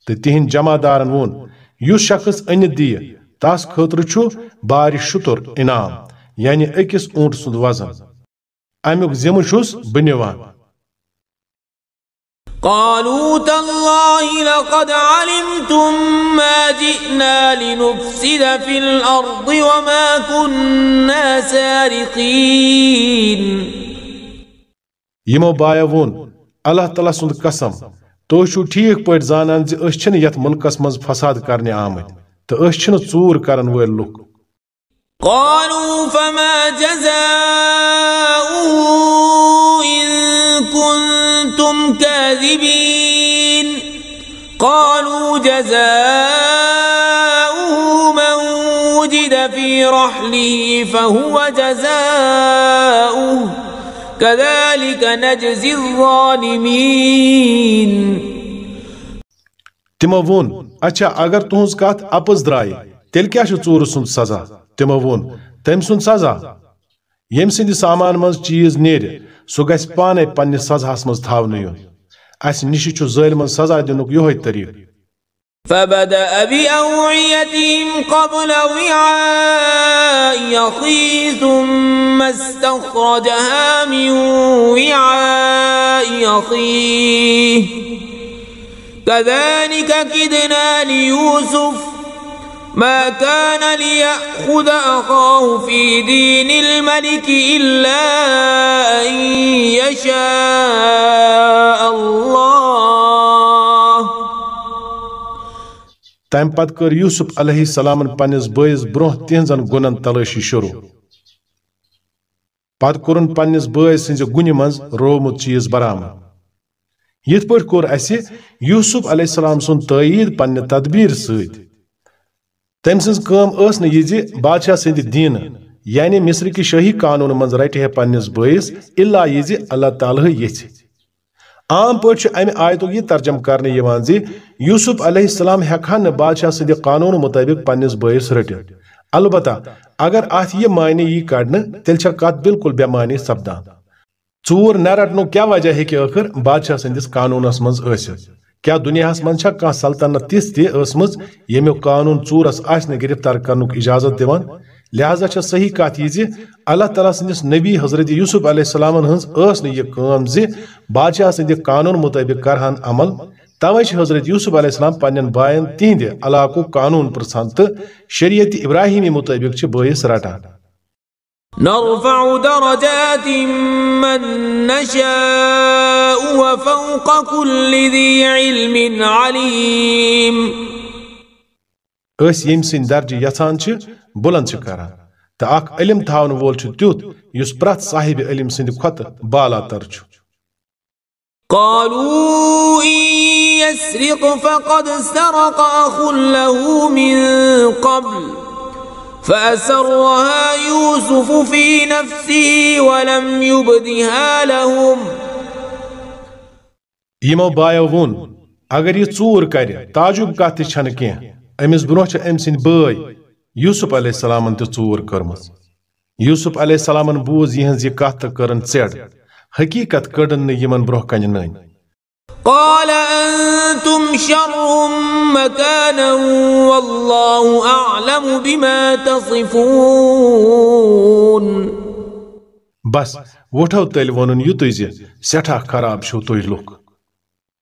تہٕ تِہنٛدۍ جمع دارن ووٚن، یُس شخص أنِتھ دِیہِ، تس خٲطرٕ چھُ بارِ شُتُر انعام یعنی أکِس اوٗنٹ سُنٛد وزن۔ امیُک ذمہٕ چھُس بہٕ نِوان قالوا تالله لقد علمتم ما جئنا لنفسد في الأرض وما كنا سارقين. یمو بایا ووٚن اللہ تعالیٰ سُنٛد قسم تُہۍ چھِو ٹھیٖک پٲٹھۍ زانان زِ أسۍ چھِنہٕ یتھ مُلکس منٛز فساد کرنہِ آمٕتۍ تہٕ أسۍ چھِنہٕ ژوٗر کرن وٲلۍ لُکھ۔ قالوا فما جزاؤه إن كنتم كاذبين. جزاؤه من وجد في رحله فهو جزاؤه. كذلك نجزي الظالمين. تِمو ووٚن اچھا اگر تُہنٛز کتھ اپز درٛایہِ تیٚلہِ کیٛاہ چھُ ژوٗرٕ سُنٛد سزا؟ تِمو ووٚن، تٔمۍ سُنٛد سزا۔ ییٚمہِ سٕنٛدِ سامان منٛز چیٖز نیرِ، سُہ گژھِ پانے پننِس سزاہس منٛز تھاونہٕ یُن۔ اس نش ظالمن سزا دنک یہ طریقہ۔ فبدأ بأوعيتهم قبل وعاء أخيه ثم استخرجها من وعاء أخيه كذلك كدنا ليوسف ما كان ليأخذ أخاه في دين الملك إلا أن يشاء الله. تم پت کر یوسف علیہ السلام پنس بٲیس برونٛہہ تہنزن گُنن تلٲشی شروع۔ پت کورن پنس بٲے سٕنزِ گُنہِ منٛز روومُت چیٖز برآمد۔ یِتھ پٲٹھۍ کوٚر اسہِ یوسف علیہ السلام سُنٛد تٲیٖد پننہِ تدبیٖر سۭتۍ۔ تٔمۍ سٕنٛز کٲم ٲس بادشاہ سٕنٛدِ دیٖنہٕ یعنی مصر کہِ شٲہی قانوٗن منٛز رٹہِ ہے پننِس بٲیِس، الا اللہ تعالیٰ یژھِ عام پٲٹھۍ امہِ آیتُک یہِ ترجم کرنہٕ یِوان زِ یوسف علیہ السلام ہٮ۪کہا نہٕ بادشاہ سٕنٛدِ قانوٗن مُطٲبِق پننِس بٲیِس رٔٹِتھ۔ البتہ اگر اتھ یہِ معنی یی کڑنہٕ، تیٚلہِ چھےٚ کتھ بالکل بے معنی سپدان۔ ژوٗر نہ رٹنُک کیٛاہ وجہ ہیٚکہِ ٲخر بادشاہ سٕنٛدِس قانوٗنس منٛز ٲسِتھ؟ کیا دنیاہس منٛز چھا کانٛہہ سلطنت تِژھ تہِ ٲسمٕژ ییٚمیُک قانوٗن ژوٗرس آسہِ نہٕ گرفتار کرنُک اجازت دِوان؟ لہذا چھےٚ صحیح کتھ یہِ زِ اللہ تعالیٰ سٕنٛدِس نبی حضرت یوسف علیہ السلام ہٕنٛز ٲس نہٕ یہِ کٲم زِ بادشاہ سٕنٛدِ قانوٗن مُطٲبِق کرہن عمل توے حضرت یوسف علیہ السلام پننٮ۪ن باین تِہنٛدِ علاقُک قانوٗن پرژھان تہٕ شریعت ابراہیمی مُطٲبِق چھِ بٲیِس رٹان۔ نرفع درجات من نشاء وفوق كل ذي علم عليم۔ أسۍ ییٚمۍ سٕنٛدۍ درجہِ یژھان چھِ بُلند چھِ کران تہٕ اکھ علم تھاون وول چھُ تیُتھ یُس پرٛٮ۪تھ صاحب علم سٕنٛدِ کھۄتہٕ بالا تر چھُ قالوا إن يسرق فقد سرق أخ له من قبل فأسرها يوسف في نفسه ولم يبدها لهم. یمو بایو وون اگر یہ ژور کرِ تعجب کتھ تہِ چھنہٕ کینٛہہ أمِس برونٛہہ چھِ أمۍ سٕنٛدۍ بٲے یوسف علیہ السلام تہِ ژور کٔرمٕژ یوسف علیہ السلام بوٗز یِہنٛز یہِ کتھ تہٕ کٔرٕن ژیڑ حقیقت کٔڑٕن نہٕ یِمن برونٛہہ کنہِ نٔنۍ قال أنتم شر مكانا والله أعلم بما تصفون. بس وٹھو تیٚلہِ ووٚنُن یُتُے زِ سٮ۪ٹھاہ خراب چھِو تُہۍ لُکھ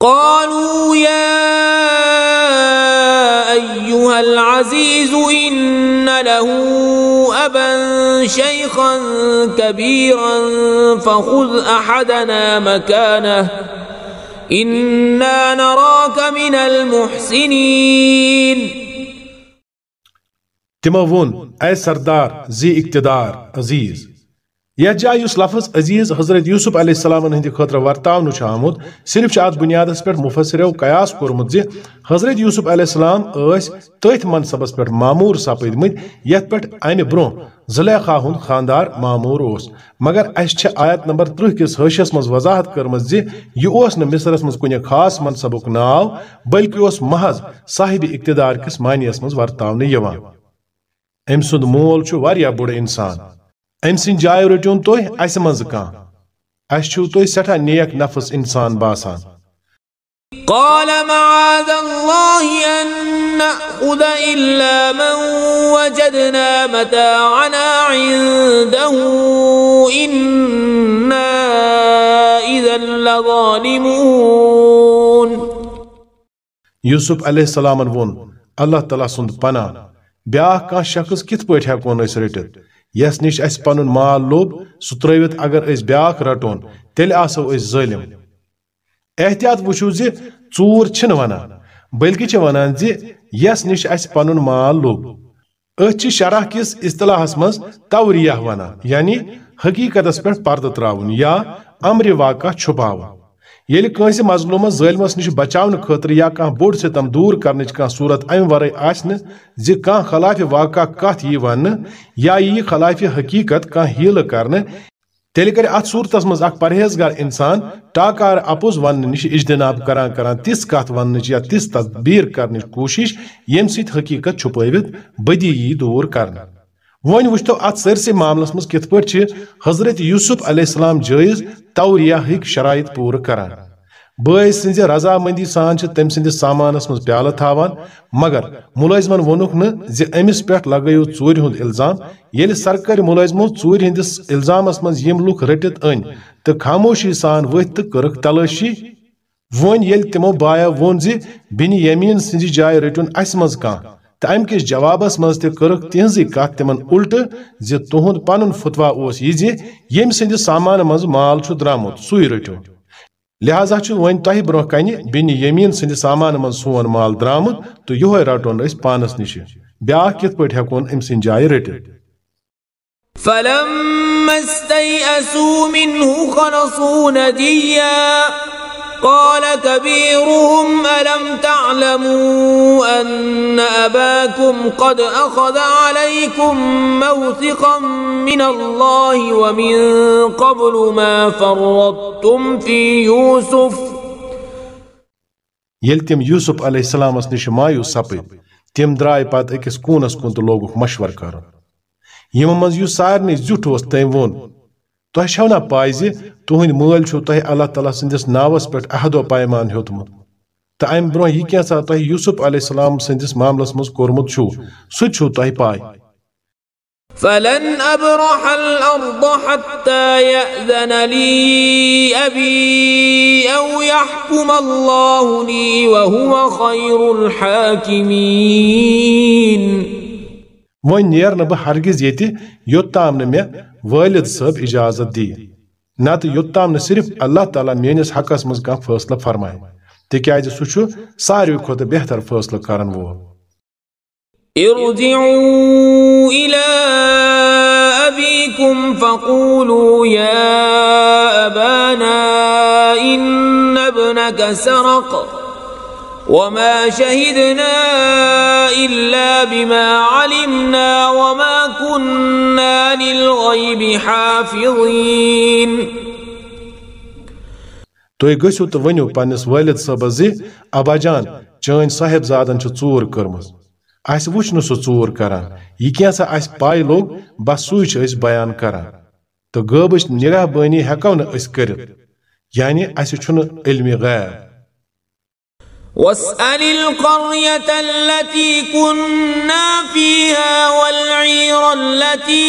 قالوا يا أيها العزيز إن له أبا شيخا كبيرا فخذ أحدنا مكانه إنا نراك من المحسنين۔ تمو وون اے سردار، زی اقتدار، عزیز۔ یتھ جائے اس لفظ عزیز حضرت یوسف علیہ السلام ہندِ خٲطرٕ ورتاونہٕ چھُ آمُت صرف چھُ اتھ بنیادس پٮ۪ٹھ مفسرو قیاس کوٚرمُت زِ حضرت یوسف علیہ السلام ٲسۍ تٔتھۍ منصبس پٮ۪ٹھ معموٗر سپٕدمٕتۍ یتھ پٮ۪ٹھ امہِ برونٛہہ زلیخا ہُنٛد خاندار معموٗر اوس۔ مگر اسہِ چھےٚ آیت نمبر ترٕہ کِس حٲشیس منٛز وضاحت کٔرمٕژ زِ یہِ اوس نہٕ مصرس منٛز کُنہِ خاص منصبُک ناو، بلکہِ اوس محض صاحب اقتدار کِس معنیس منٛز ورتاونہٕ یِوان۔ أمۍ سُنٛد مول چھُ واریاہ بوٚڑ اِنسان أمۍ سٕنٛدِ جایہِ رٔٹِوُن تُہۍ اَسہِ منٛزٕ کانٛہہ اَسہِ چھُو تُہۍ سٮ۪ٹھاہ نیک نفس اِنسان باسان قال معاذ الله أن نأخذ إلا من وجدنا متاعنا عنده إنا إذا لظالمون یوسف علیہ السلام ووٚن اللہ تعالیٰ سُنٛد پناہ بیٛاکھ کانٛہہ شخص کِتھ پٲٹھۍ ہٮ۪کون أسۍ رٔٹِتھ؟ یس نش اس پنن مال لوب، سہ تروت اگر اس بیاکھ رٹون تیل آسو اس ظالم احتیاط وچھو زِ ژور چھن ونان، بلکہ چھ ونان زِ یس نش اس پنن مال لوب۔ أتھ چھِ شرح کس اصطلاحس مز توریہ ونان یعنی حقیقتس پٮ۪ٹھ پردٕ تراوُن یا امر واقع چھپاوُن۔ ییٚلہِ کٲنٛسہِ مظلوٗمس ظٲلمس نِش بچاونہٕ خٲطرٕ یا کانٛہہ بوٚڑ ستم دوٗر کرنٕچ کانٛہہ صوٗرت امہِ ورٲے آسہِ نہٕ زِ کانٛہہ خلاف واقع کتھ یی وننہٕ یا یی خلاف حقیقت کانٛہہ ہیٖلہٕ کرنہٕ، تیٚلہِ کرِ اتھ صوٗرتس منٛز اکھ پرہیزگار انسان ٹاکار اپُز وننہٕ نِش اجتناب کران کران تِژھ کتھ وننٕچ یا تِژھ تدبیٖر کرنٕچ کوٗشش ییٚمہِ سۭتۍ حقیقت چھُپٲوِتھ بدی یی دوٗر کرنہٕ۔ ون وچھتو ات سرسے معاملس مز کت پٲٹھۍ چھِ حضرت یوسف علیہ السلام جٲیز توریاہٕکۍ شرائط پوٗرٕ کران۔ بٲے سٕنزِ رضامندی سان چھِ تٔمۍ سٕنٛدِس سامانس منٛز پیالہٕ تھاوان، مگر مُلٲزمن ووٚنُکھ نہٕ زِ أمِس پٮ۪ٹھ لگٲیِو ژوٗرِ ہُنٛد الزام۔ ییٚلہِ سرکٲرۍ مُلٲزمو ژوٗرِ ہٕنٛدِس الزامس منٛز یِم لُکھ رٔٹِتھ أنۍ تہٕ خاموشی سان ؤتھۍ تہٕ کٔرٕکھ تلٲشی، وۄنۍ ییٚلہِ تِمو بایا ووٚن زِ بِنہِ یمیٖن سٕنٛزِ جایہِ رٔٹِن اَسہِ منٛز کانٛہہ۔ تہٕ امہِ جوابس منٛز تہِ کٔرٕکھ تِہنٛزٕے کتھ تِمن الٹہٕ زِ تُہُنٛد فتوا اوس یہِ زِ ییٚمہِ سٕنٛدِ سامانہٕ مال چھُ درامُت، سُے رٔٹِو۔ لہذا چھُ وۄنۍ تۄہہِ برونٛہہ کنہِ بِنہِ یمیٖن سٕنٛدِ سامانہٕ منٛز سون مال درامُت تہٕ یِہوے رٹون أسۍ پانس نِشہِ بیاکھ کِتھ پٲٹھۍ ہٮ۪کون أمۍ سٕنٛدِ جایہِ رٔٹِتھ۔ فلما استيئسوا منه خلصوا قال كبيرهم ألم تعلموا أن أباكم قد أخذ عليكم موثقا من الله ومن قبل ما فرطتم في يوسف؟ ییٚلہِ تِم یوٗسف علیہ السلامس نِش مایوٗس سپٕدۍ تِم درٛاے پتہٕ أکِس کوٗنس کُن تہٕ مشور کرُن یِمو منٛز یُس سارنٕے زیُٹھ تۄہہِ چھو نا پاے زِ تُہنٛدۍ مٲلۍ چھُو تۄہہِ اللہ تعالیٰ سٕنٛدِس ناوس پٮ۪ٹھ عہد و پیمان ہیوٚتمُت تہٕ امہِ برٛونٛہہ یہِ کینٛژھا تۄہہِ یوٗسف علیہ السلام سٕنٛدِس معاملس منٛز کوٚرمُت چھُو سُہ تہِ چھُو تۄہہِ پاے فلن أبرح الأرض حتى يأذن لي أبي أو يحكم الله لي وهو خير الحاكمين وۄنۍ نیرٕ نہٕ بہٕ ہرگز ییٚتہِ یوٚتام نہٕ مےٚ وٲلد صٲب اجازت دی نتہٕ یوٚتام نہٕ صرف اللہ تعالیٰ میٲنِس حقس منٛز کانٛہہ فٲصلہٕ فرمایہِ تِکیازِ سُہ چھُ ساروی کھۄتہٕ بہتر فٲصلہٕ کرن وول ارجعوا إلى أبيكم فقولوا يا أبانا إن ابنك سرق وما شهدنا إلا بما علمنا وما كنا للغيب حافظين تُہۍ گٔژھِو تہٕ ؤنِو پننِس وٲلد صٲبس زِ ابا جان چٲنۍ صاحب زادن چھِ ژوٗر کٔرمٕژ اسہِ وٕچھ نہٕ سُہ ژوٗر کران یہِ کینٛژھا اسہِ پاے لوٚگ بس سُے چھِ أسۍ بیان کران تہٕ غٲبٕچ نگاہ بٲنی ہٮ۪کو نہٕ أسۍ کٔرِتھ یعنی اسہِ چھُنہٕ علمِ غیر واسأل القرية التي كنا فيها والعير التي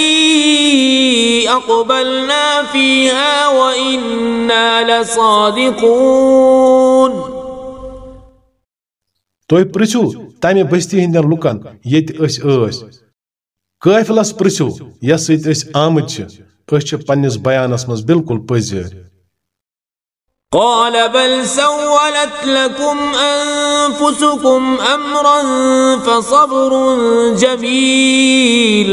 أقبلنا فيها وإنا لصادقون. تُہۍ پرژھِو تمہِ بستی ہٕنٛدٮ۪ن لُکن ییٚتہِ أسۍ ٲسۍ قٲفلس پرژھِو یس سۭتۍ أسۍ آمٕتۍ چھِ أسۍ چھِ پننِس بیانس منٛز بالکل پٔزۍ قال بل سولت لكم أنفسكم أمرا فصبر جميل.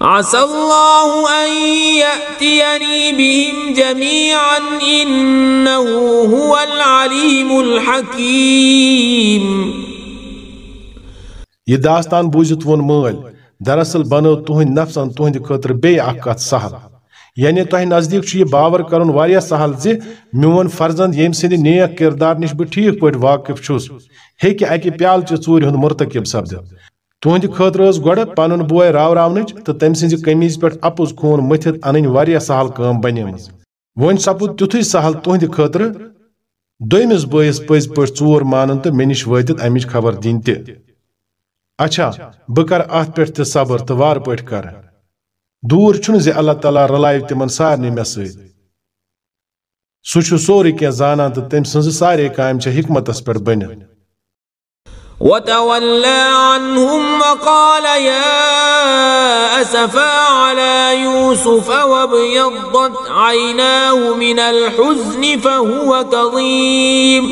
عسى الله أن يأتيني بهم جميعا إنه هو العليم الحكيم. يداستان بوجت ون مال دراصل بنو تهند نفسا تهند خاطر بي اكھ سهل یعنی تۄہہِ نزدیٖک چھُ یہِ باور کرُن واریاہ سہل زِ میون فرزند ییٚمہِ سٕنٛدِ نیک کِردار نِش بہٕ ٹھیٖک پٲٹھۍ واقف چھُس، ہیٚکہِ اکہِ پیالچہِ ژوٗرِ ہُنٛد مرتکب سپدِتھ۔ تُہنٛدِ خٲطرٕ ٲس گۄڈٕ پنُن بوے راوراونٕچ تہٕ تٔمۍ سٕنٛزِ قمیٖض پٮ۪ٹھ اپُز خوٗن مٔتھِتھ انٕنۍ واریاہ سہل کٲم بنیمٕژ۔ وۄنۍ سپُد تیُتھُے سہل تُہنٛدِ خٲطرٕ، دوٚیمِس بٲیِس پٔزۍ پٲٹھۍ ژوٗر مانُن تہٕ مےٚ نِش وٲتِتھ امِچ خبر دِنۍ تہِ۔ اچھا بہٕ کرٕ اتھ پٮ۪ٹھ تہِ صبر تہٕ وارٕ پٲٹھۍ کرٕ۔ دوٗر چھُنہٕ زِ اللہ تعالیٰ رلایہِ تِمن سارنٕے مےٚ سۭتۍ سُہ چھُ سورُے کینٛہہ زانان تہٕ تٔمۍ سٕنٛزٕ سارے کامہِ چھےٚ حکمتس پٮ۪ٹھ بٔنِتھ وتولى عنهم وقال يا أسفا على يوسف وابيضت عيناه من الحزن فهو كظيم۔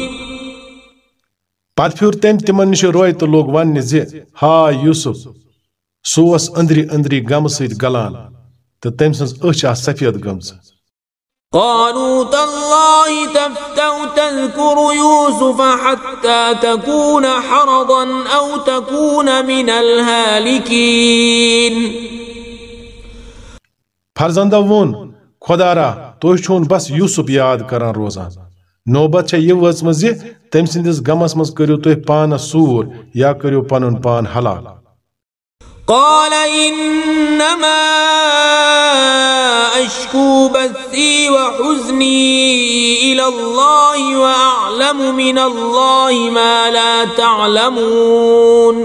پتہٕ پھیوٗر تٔمۍ تِمن نِش روے تہٕ لوگ وننہِ زِ ہاے یوٗسف سُہ اوس أنٛدری أنٛدری غمہٕ سۭتۍ گلان تہٕ تٔمۍ سٕنٛز أچھ آسہٕ سفید گٔمژٕ قالوا تالله تفتأ تذكر يوسف حتى تكون حرضا أو تكون من الهالكين فرزندو ووٚن خۄدا را تُہۍ چھُون بس یوٗسف یاد کران روزان نوبت چھےٚ یہِ وٲژمٕژ زِ تٔمۍ سٕنٛدِس غمس منٛز کٔرِو تُہۍ پانس سوٗر یا کٔرِو پنُن پان ہلاک قال إنما أشكو بثي وحزني إلى الله وأعلم من الله ما لا تعلمون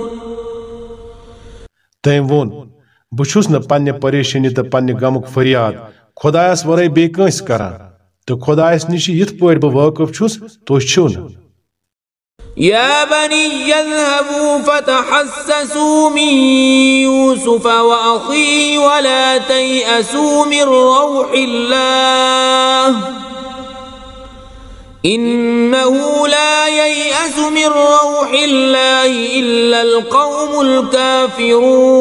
تم وون بہس پنہ پریشانی تو پنہ غمک فریاد خدایس ورے بی کنس کران تو خدایس نش یت پٲٹھۍ بہٕ وٲقف چھُس، تُہۍ چھِو نہٕ. يا بني اذهبوا فتحسسوا من يوسف وأخيه ولا تيأسوا من روح الله. إنه لا ييأس من روح الله إلا القوم الكافرون.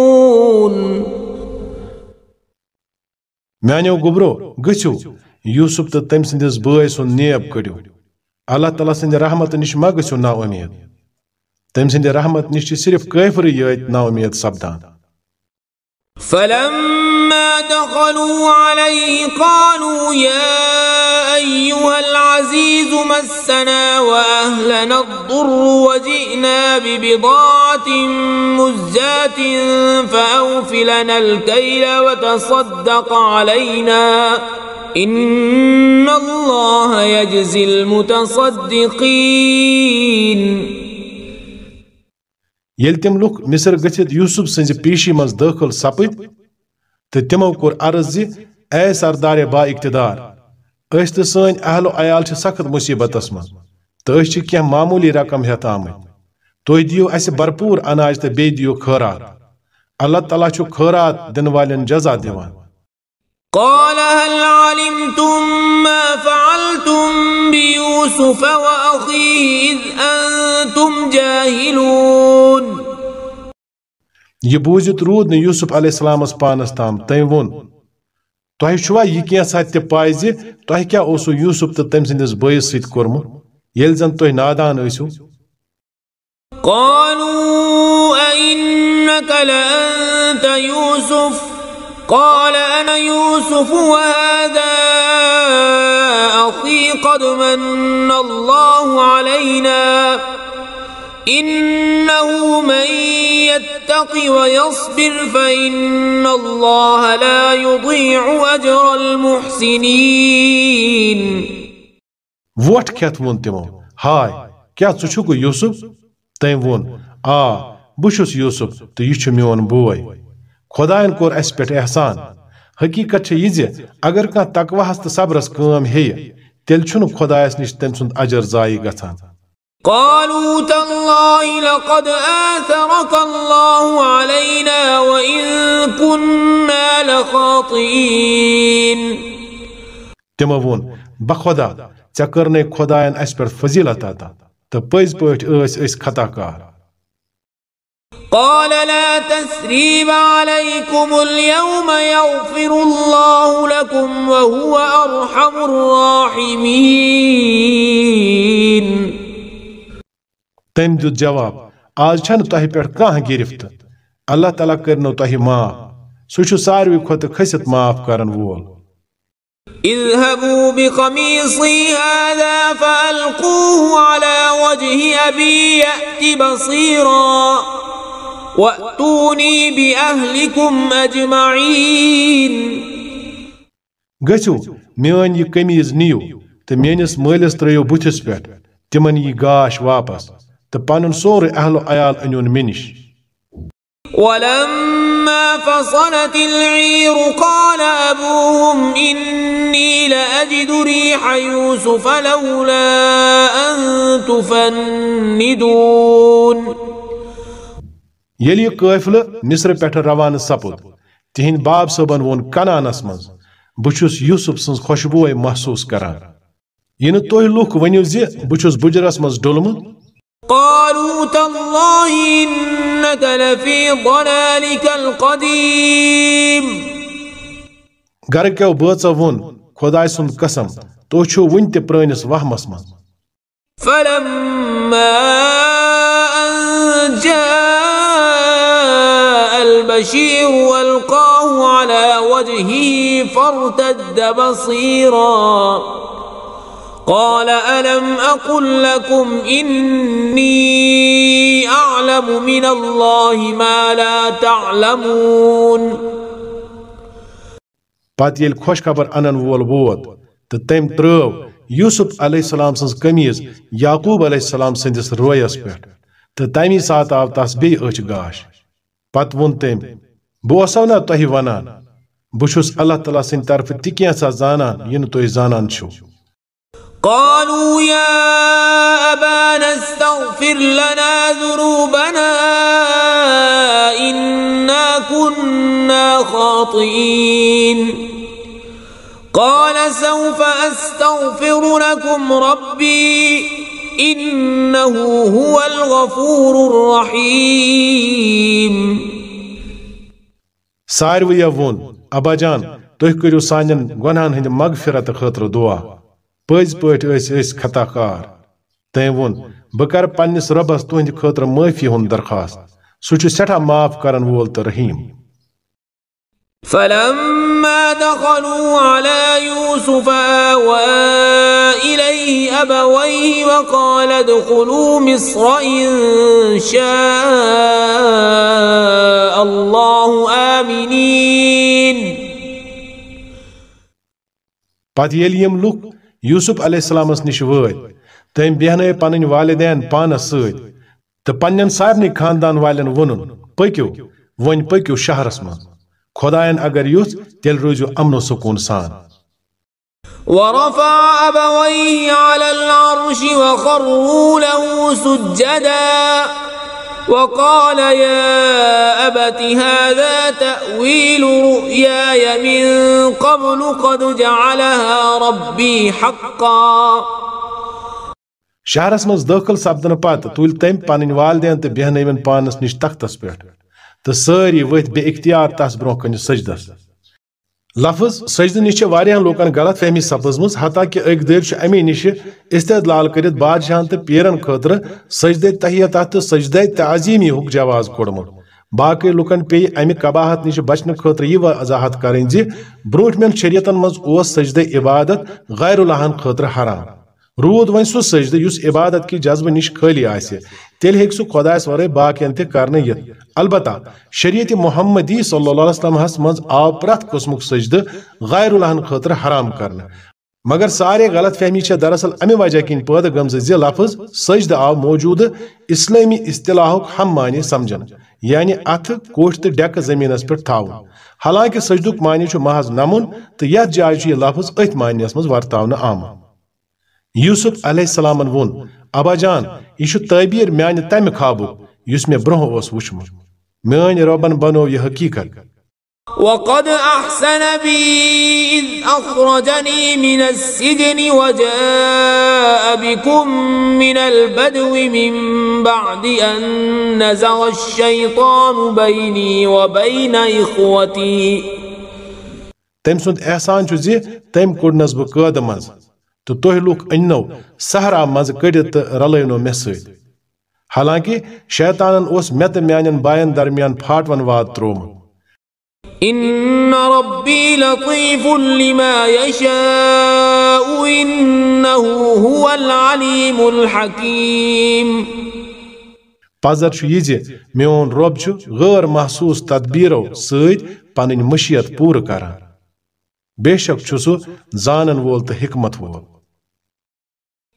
میانیو گوبرو گژھِو یوسف تہٕ تٔمۍ سٕنٛدِس بٲے اللہ تعالیٰ سٕنٛدِ رحمت نِش ما گژھِو نا اُمید تٔمۍ سٕنٛدِ رحمت نِش صرف کٲفرٕے یٲتۍ نا اُمید سپدان فلما دخلوا عليه قالوا يا أيها العزيز مسنا وأهلنا الضر وجئنا ببضاعة مزجاة فأوفلنا الكيل وتصدق علينا إن الله يجزي المتصدقين. ییٚلہِ تِم لُکھ مصر گٔژھِتھ یوسف سٕنٛزِ پیشی منٛز دٲخل سپٕدۍ، تہٕ تِمو کوٚر عرض زِ، اے سردار با اقتدار، أسۍ تہٕ سٲنۍ اہل و عیال چھِ سخت مُصیبتس منٛز، تہٕ أسۍ چھِ کینٛہہ معموٗلی رقم ہٮ۪تھ آمٕتۍ۔ تُہۍ دِیِو اَسہِ بھرپوٗر اناج تہٕ بیٚیہِ دِیِو خٲرات اللہ تعالیٰ چھُ خٲرات دِنہٕ والٮ۪ن جزا دِوان۔ قال هل علمتم ما فعلتم بيوسف وأخيه إذ أنتم جاهلون؟ یہ بوٗزِتھ روٗد نہٕ یوسف علیہ السلامس پانس تام تٔمۍ ووٚن۔ تۄہہِ چھُوا یہِ کینٛژھا تہِ پاے زِ تۄہہِ کیٛاہ اوسوٕ یوسف تہٕ تٔمۍ سٕنٛدِس بٲیِس سۭتۍ کوٚرمُت؟ ییٚلہِ زن تُہۍ نادان ٲسِو۔ قالوا أئنك لأنت يوسف؟ قال أنا يوسف وهذا أخي قد من الله علينا. إنه من يتق ويصبر فإن الله لا يضيع أجر المحسنين. ووٹ کھٮ۪تھ ووٚن تِمو ہاے کیٛاہ ژٕ چھُکھ یوسف تٔمۍ ووٚن آ بہٕ چھُس یوسف تہٕ یہِ چھُ خۄدایَن کوٚر اَسہِ پٮ۪ٹھ احسان۔ حقیٖقت یہِ اگر کانٛہہ تقواہس تہٕ صبرس کٲم ہیٚیہِ تیٚلہِ چھُنہٕ خۄدایس نِش تٔمۍ سُنٛد اجر ضایع گژھان۔ قالوا تالله لقد آثرك الله علينا وإن كنا لخاطئين۔ تِمو ووٚن بخۄدا ژےٚ کٔرنَے خۄدایَن اَسہِ پٮ۪ٹھ فضیٖلت عطا تہٕ پٔزۍ پٲٹھۍ ٲسۍ أسۍ خطا کار قال لا تثريب عليكم اليوم يغفر الله لكم وهو أرحم الراحمين. دیُت جواب آز چھنہٕ تۄہہِ پٮ۪ٹھ کانٛہہ گِرفت؟ اللہ تعالیٰ کٔرنو تۄہہِ معاف سُہ ساروی کھۄتہٕ کھٔسِتھ معاف کرن وول۔ اذهبوا بقميصي هذا فألقوه على وجه أبي يأت بصيرا. وأتوني بأهلكم أجمعين. گٔژھِو میٲنۍ یہِ قمیٖض نِیِو تہٕ میٲنِس مٲلِس ترٲیِو بُتھِس پٮ۪ٹھ تِمن یی گاش واپس تہٕ پنُن سورُے اہل و عیال مےٚ نِش ولما فصلت العير قال أبوهم إني لأجد ريح يوسف لولا أن تفندون. ییٚلہِ یہِ قٲفلہٕ مصرٕ پٮ۪ٹھٕ روانہٕ سپُد تِہنٛدِ باب صٲبن ووٚن کنانس منٛز بہٕ چھُس یوسف سٕنٛز خوشبوے محسوٗس کران. یہِ نہٕ تُہۍ لُکھ ؤنِو زِ بہٕ چھُس بُجرس منٛز ڈوٚلمُت؟ قالوا تالله إنك لفي ضلالك القديم. گرٕکٮ۪و بٲژو ووٚن خۄداے سُنٛد قسم تُہۍ چھِو وُنہِ تہِ پرٲنِس وہمس منٛز. فلما أن جاء البشير والقاه على وجهه فارتد بصيرا. قال ألم أقل لكم إني أعلم من الله ما لا تعلمون. پتہ ییٚلہِ خوش خبر انن وول ووت تہٕ تٔمۍ ترٲو یوسف علیہ السلام سٕنٛز قمیٖض یعقوب علیہ السلام سٕنٛدِس رویس پٮ۪ٹھ تہٕ تمی ساتہٕ آو تس بیٚیہِ أچھ گاش پتہٕ ووٚن تٔمۍ بہٕ نا تۄہہِ ونان بہٕ چھُس اللہ تعالیٰ سٕنٛدِ طرفہٕ تہِ کینٛژھا زانان یہِ تُہۍ زانان چھِو قالوا يا أبانا استغفر لنا ذنوبنا إنا كنا خاطئين. قال سوف أستغفر لكم ربي إنه هو الغفور الرحيم. ساروٕیو ووٚن، ابا جان، تُہۍ کٔرِو سانٮ۪ن گۄنہن ہٕنٛدِ مغفرت خٲطرٕ دعا۔ پٔزۍ پٲٹھۍ ٲسۍ أسۍ خطا کار تٔمۍ ووٚن، بہٕ کرٕ پننِس رۄبس تُہنٛدِ خٲطرٕ معٲفی ہُنٛد درخواست۔ سُہ چھُ سٮ۪ٹھاہ معاف کرن وول تہٕ رحیٖم۔ فلما دخلوا على يوسف آوى إليه أبويه وقال ادخلوا مصر إن شاء الله آمنين. پتہٕ ییٚلہِ یِم لُکھ یوسف علیہ السلامس نِش وٲتۍ تٔمۍ بیہنٲے پنٕنۍ والدین پانس سۭتۍ تہٕ پننٮ۪ن خاندان والٮ۪ن ووٚنُن پٔکِو وۄنۍ پٔکِو شہرس منٛز خۄدایَن اگر یُتھ تیٚلہِ روٗزِو امن و سکوٗن سان. ورفع أبويه على العرش وخروا له سجدا وقال يا أبت هذا تأويل رؤياي من قبل قد جعلها ربي حقا. شہرس منٛز دٲخل سپدنہٕ پتہٕ تُلۍ تٔمۍ پنٕنۍ والدین تہٕ بیہنٲوِن پانس نِش تختس پٮ۪ٹھ تہٕ سٲری ؤتھۍ بے اختیار تس برونٛہہ کنہِ سجدس لفظ سجدٕ نِش چھِ غلط فہمی سپٕزمٕژ حتیٰ کہِ أکۍ دٔرۍ امی نِش استدلال کٔرِتھ بادشاہن تہٕ پیرن خٲطرٕ سجدے تحیتہ تہٕ سجدے تعظیمی ہُک جواز کوٚڑمُت باقٕے لُکن پیٚیہِ امہِ قباہت نِش بچنہٕ خٲطرٕ یہِ وضاحت کرٕنۍ زِ برونٛٹھمٮ۪ن شریعتن منٛز اوس سجدے عبادت غیر اللہن خٲطرٕ حرام روٗد وۄنۍ سُہ سجدٕ یُس عبادت کہِ جذبہٕ نِش خٲلی آسہِ تیٚلہِ ہیٚکہِ سُہ خۄدایس ورٲے باقین تہِ کرنہٕ یِتھ البتہ، شریعت محمدی صلی اللہ علیہ وسلمس منٛز آو پرٛٮ۪تھ قٕسمُک سجدٕ غیر اللہن خٲطرٕ حرام کرنہٕ مگر سارے غلط فہمی چھےٚ دراصل امہِ وجہ کِنۍ پٲدٕ گٔمژٕ زِ لفظ سجدٕ آو موجوٗدٕ اسلٲمی اصطلاحُک ہم معنی سمجھن۔ یعنی اتھٕ کوٹھ تہٕ ڈیکہٕ زٔمیٖنس پٮ۪ٹھ تھاوُن۔ حالانکہِ سجدُک معنی چھُ محض نمُن تہٕ یتھ جایہِ چھُ لفظ أتھۍ معنیَس منٛز ورتاونہٕ آمُت یوسف علیہ السلام وون ابا جان یہ تعبیر میانہ تمہ خوابک یس میں برہ اس وچمت میان ربن بنو یہ حقیقت وقد أحسن بي إذ أخرجني من السجن وجاء بكم من البدو من بعد أن نزغ الشيطان بيني وبين إخوتي. تم سند احسان چھ زِ تم کوٚڑنس بہٕ قٲدٕ منٛز تہٕ لُکھ أننو سہرا کٔڑِتھ تہٕ رلٲونو مےٚ سۭتۍ۔ حالانکہِ شیطانن اوس مےٚ تہٕ میانٮ۪ن باین درمیان پھاٹون واد تروومُت إن ربي لطيف لما إنه هو العليم الحكيم۔ پزر چھُ یہِ میون رۄب چھُ غٲر محسوٗس تدبیٖرو سۭتۍ پنٕنۍ مشیت پوٗرٕ کران۔ بے شک چھُ سُہ زانن وول تہٕ حکمت وول۔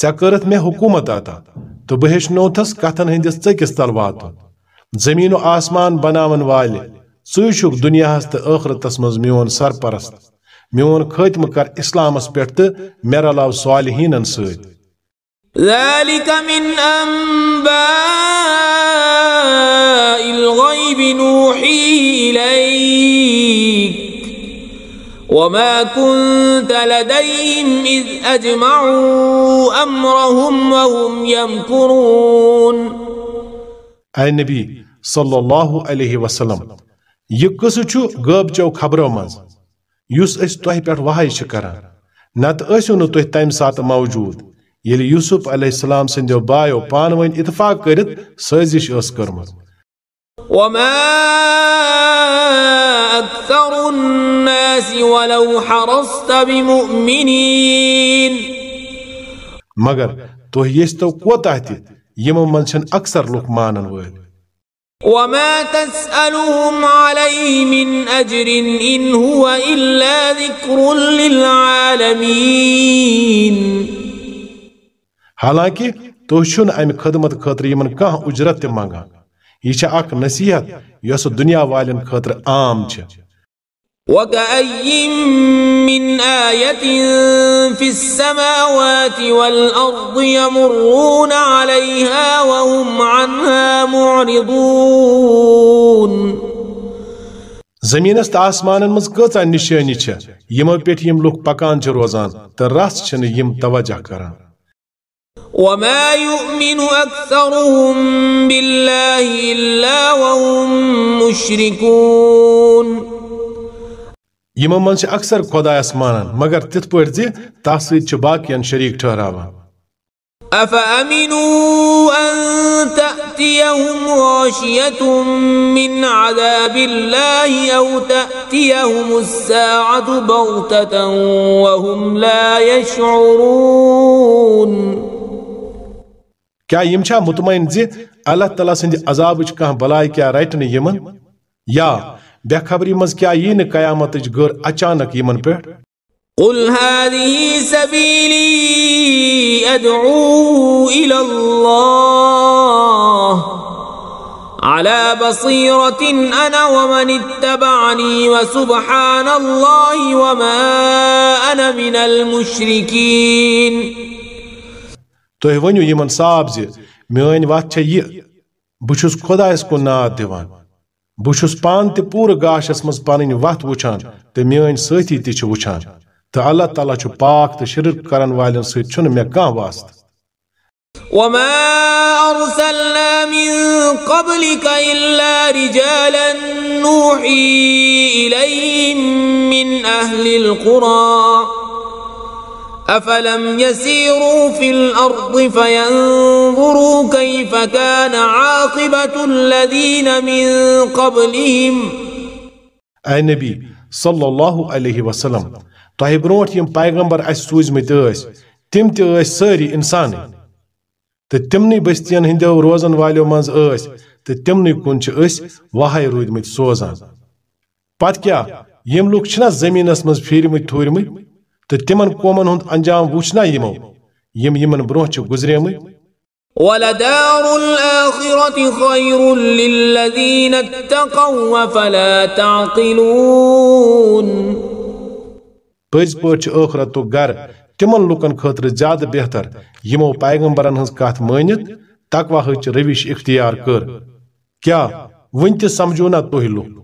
ژےٚ کٔرٕتھ مےٚ حکوٗمت عطا تہٕ بہٕ ہیٚچھنوتھس کتھن ہٕنٛدِس ژٔکِس تل واتُن زٔمیٖن و آسمان بناون والہِ ژٕے چھُکھ دُنیاہس تہٕ ٲخرتس منٛز میون سرپرست میون خٲتمہٕ کر اسلامس پٮ۪ٹھ تہٕ مےٚ رلاو صالحیٖنن سۭتۍ ذلك من أنباء الغيب نوحي إليك وما كنت لديهم إذ أجمعوا أمرهم وهم يمكرون اے نبی صلی اللہ علیہ وسلم، یہ قصہ چھو غٲب چو خبرو مز یس اس تہ پہ وحی کران نت ٲسِو نہٕ تُہۍ تمہِ ساتہٕ موجوٗد۔ ییٚلہِ یوسف علیہ السلام سٕنٛدیو بایو پانہٕ ؤنۍ اتفاق کٔرِتھ سٲزش ٲس کٔرمٕژ۔ وما أكثر الناس ولو حرصت بمؤمنين مگر کوتاہ تہِ یِمو منٛز چھِنہٕ اکثر لُکھ مانن وما تسألهم عليه من أجر إن هو إلا ذكر للعالمين حالانکہ تُہۍ چھُنہٕ امہِ خدمت خٲطرٕ یِمن کانٛہہ اُجرت تہِ منگان یہ اکھ نصیحت یۄس دنیا والٮ۪ن خٲطرٕ عام چھِ وكأي من آية في السماوات والأرض يمرون عليها وهم عنها معرضون۔ زمینس تو آسمانن مز کۭژاہ نشٲنی چھےٚ؟ یِمو پٮ۪ٹھ یِم لُکھ پکان چھِ روزان تہٕ رژھ چھِنہٕ یِم توجہ کران۔ وما يؤمن أكثرهم بالله إلا وهم مشركون یمو من سے اکثر خدایس مانان مگر تتھ پٲٹھۍ زِ تس سۭتۍ چھِ باقین شریک ٹھہراوان۔ أفأمنوا أن تأتيهم غاشية من عذاب الله أو تأتيهم الساعة بغتة وهم لا يشعرون کیا یم چھا مطمئن زی اللہ تعالیٰ سند عذابچ کان بلائی کیا رٹ یمن؟ یا بے خبری مز کیا یہ نہ قیامت اچھ گر اچانک یمن پہ؟ قل هذه سبيلي أدعو إلى الله. على بصيرة أنا ومن اتبعني وسبحان الله وما أنا من المشركين. تُہۍ ؤنِو یِمن صاف زِ میٲنۍ وتھ چھےٚ یہِ، بہٕ چھُس خۄدایس کُن ناد دِوان بہٕ چھُس پانہٕ تہِ پوٗرٕ گاشس منٛز پنٕنۍ وتھ وٕچھان تہٕ میٲنۍ سٲتھی تہِ چھِ وٕچھان۔ تہٕ اللہ تعالیٰ چھُ پاک تہٕ شرک کرن والٮ۪ن سۭتۍ چھُنہٕ مےٚ کانٛہہ واسطہٕ۔ وما أرسلنا من قبلك إلا رجالا نوحي إليهم من أهل القرى۔ أفلم يسيروا في الأرض فينظروا كيف كان عاقبة الذين من قبلهم. اے نبی صلی اللہ علیہ وسلم تۄہہِ برونٛٹھ یِم پیغمبر اَسہِ سوٗزمٕتۍ ٲسۍ تِم تہِ ٲسۍ سٲری اِنسانٕے تہٕ تِمنٕے بستین ہٕنٛدیو روزن والیو منٛز ٲسۍ تہٕ تِمنٕے کُن چھِ أسۍ وہے روٗدمٕتۍ سوزان پتہٕ کیٛاہ یِم لُکھ چھِنا زٔمیٖنس منٛز پھیٖرمٕتۍ ٹھوٗرمٕتۍ تو تمن قومن ہند انجام وچھنا یمو۔ یم یمن برونہ چھ گزریمٕتۍ۔ ولدار الآخرة خير للذين اتقوا فلا تعقلون۔ پٲٹھۍ چھُ ٲخرتُک گرٕ تِمن لُکن خٲطرٕ زیادٕ بہتر۔ یِمو پیغمبرن ہٕنٛز کتھ مٲنِتھ تقواہٕچ روش اختیار کٔر۔ کیٛاہ وُنہِ تہِ سمجھو نا تُہۍ لُکھ؟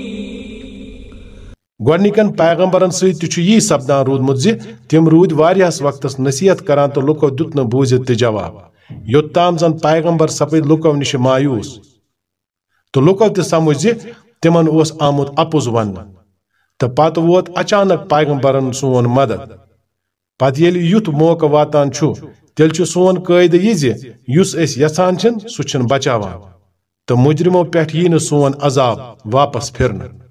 گۄڈنِکٮ۪ن پیغمبرن سۭتۍ تہِ چھُ یی سپدان روٗدمُت زِ تِم روٗدۍ واریاہس وقتس نصیحت کران تہٕ لُکو دیُت نہٕ بوٗزِتھ تہِ جواب۔ یوٚتام زن پیغمبر سپٕدۍ لُکو نِش مایوٗس۔ تہٕ لُکو تہِ سمجھ زِ تِمن اوس آمُت اپُز وننہٕ۔ تہٕ پتہٕ ووت اچانک پیغمبرن سون مدد۔ پتہٕ ییٚلہِ یُتھ موقعہٕ واتان چھُ، تیٚلہِ چھُ سون قٲیدٕ یہِ زِ یُس أسۍ یژھان چھِن، سُہ چھُنہٕ بچاوان۔ تہٕ مُجرمو پٮ۪ٹھ یی نہٕ سون عذاب واپس پھرنہٕ۔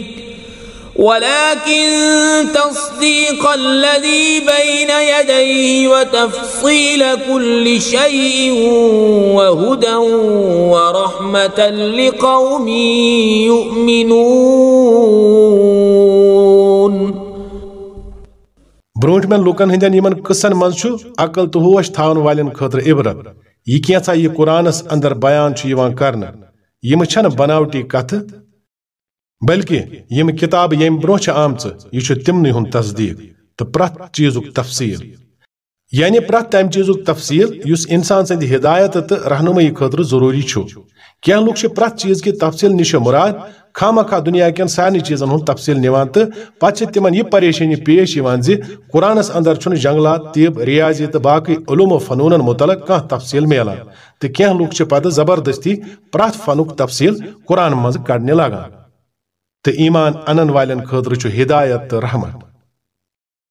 ولكن تصديق الذي بين يديه وتفصيل كل شيء وهدى ورحمة لقوم يؤمنون. برونٹ من لوکن ہندین یمن قصن من چھو عقل تو ہوش تھاون والن خاطر عبرت. یہ کینسا یہ قرآنس اندر بیان چھو یوان کرنا یم چھن بناوٹی کتھ بلکہ یم کتاب یم برو چھ آمچ یہ چھو تمنی ہن تصدیق تو پرت چیزک تفصیل۔ یعنی پرت تم چیزک تفصیل یس انسان سند ہدایت تو رہنمائی خاطر ضروری چھو کیا لوگ چھ پرت چیز کی تفصیل نش مراد خامہ خا دنیا کن سارے چیزن ہند تفصیل نوان تو پتہ تمن یہ پریشانی پیش یوان زی قرآنس اندر چھن جنگلات طب ریاضی تو باقی علوم و فنون متعلق کان تفصیل ملان تو کی لوگ چھ پتہ زبردستی پرت فنک تفصیل قرآن مز کڑنے لگان تو ایمان انن والن خاطر چھ ہدایت تو رحمت۔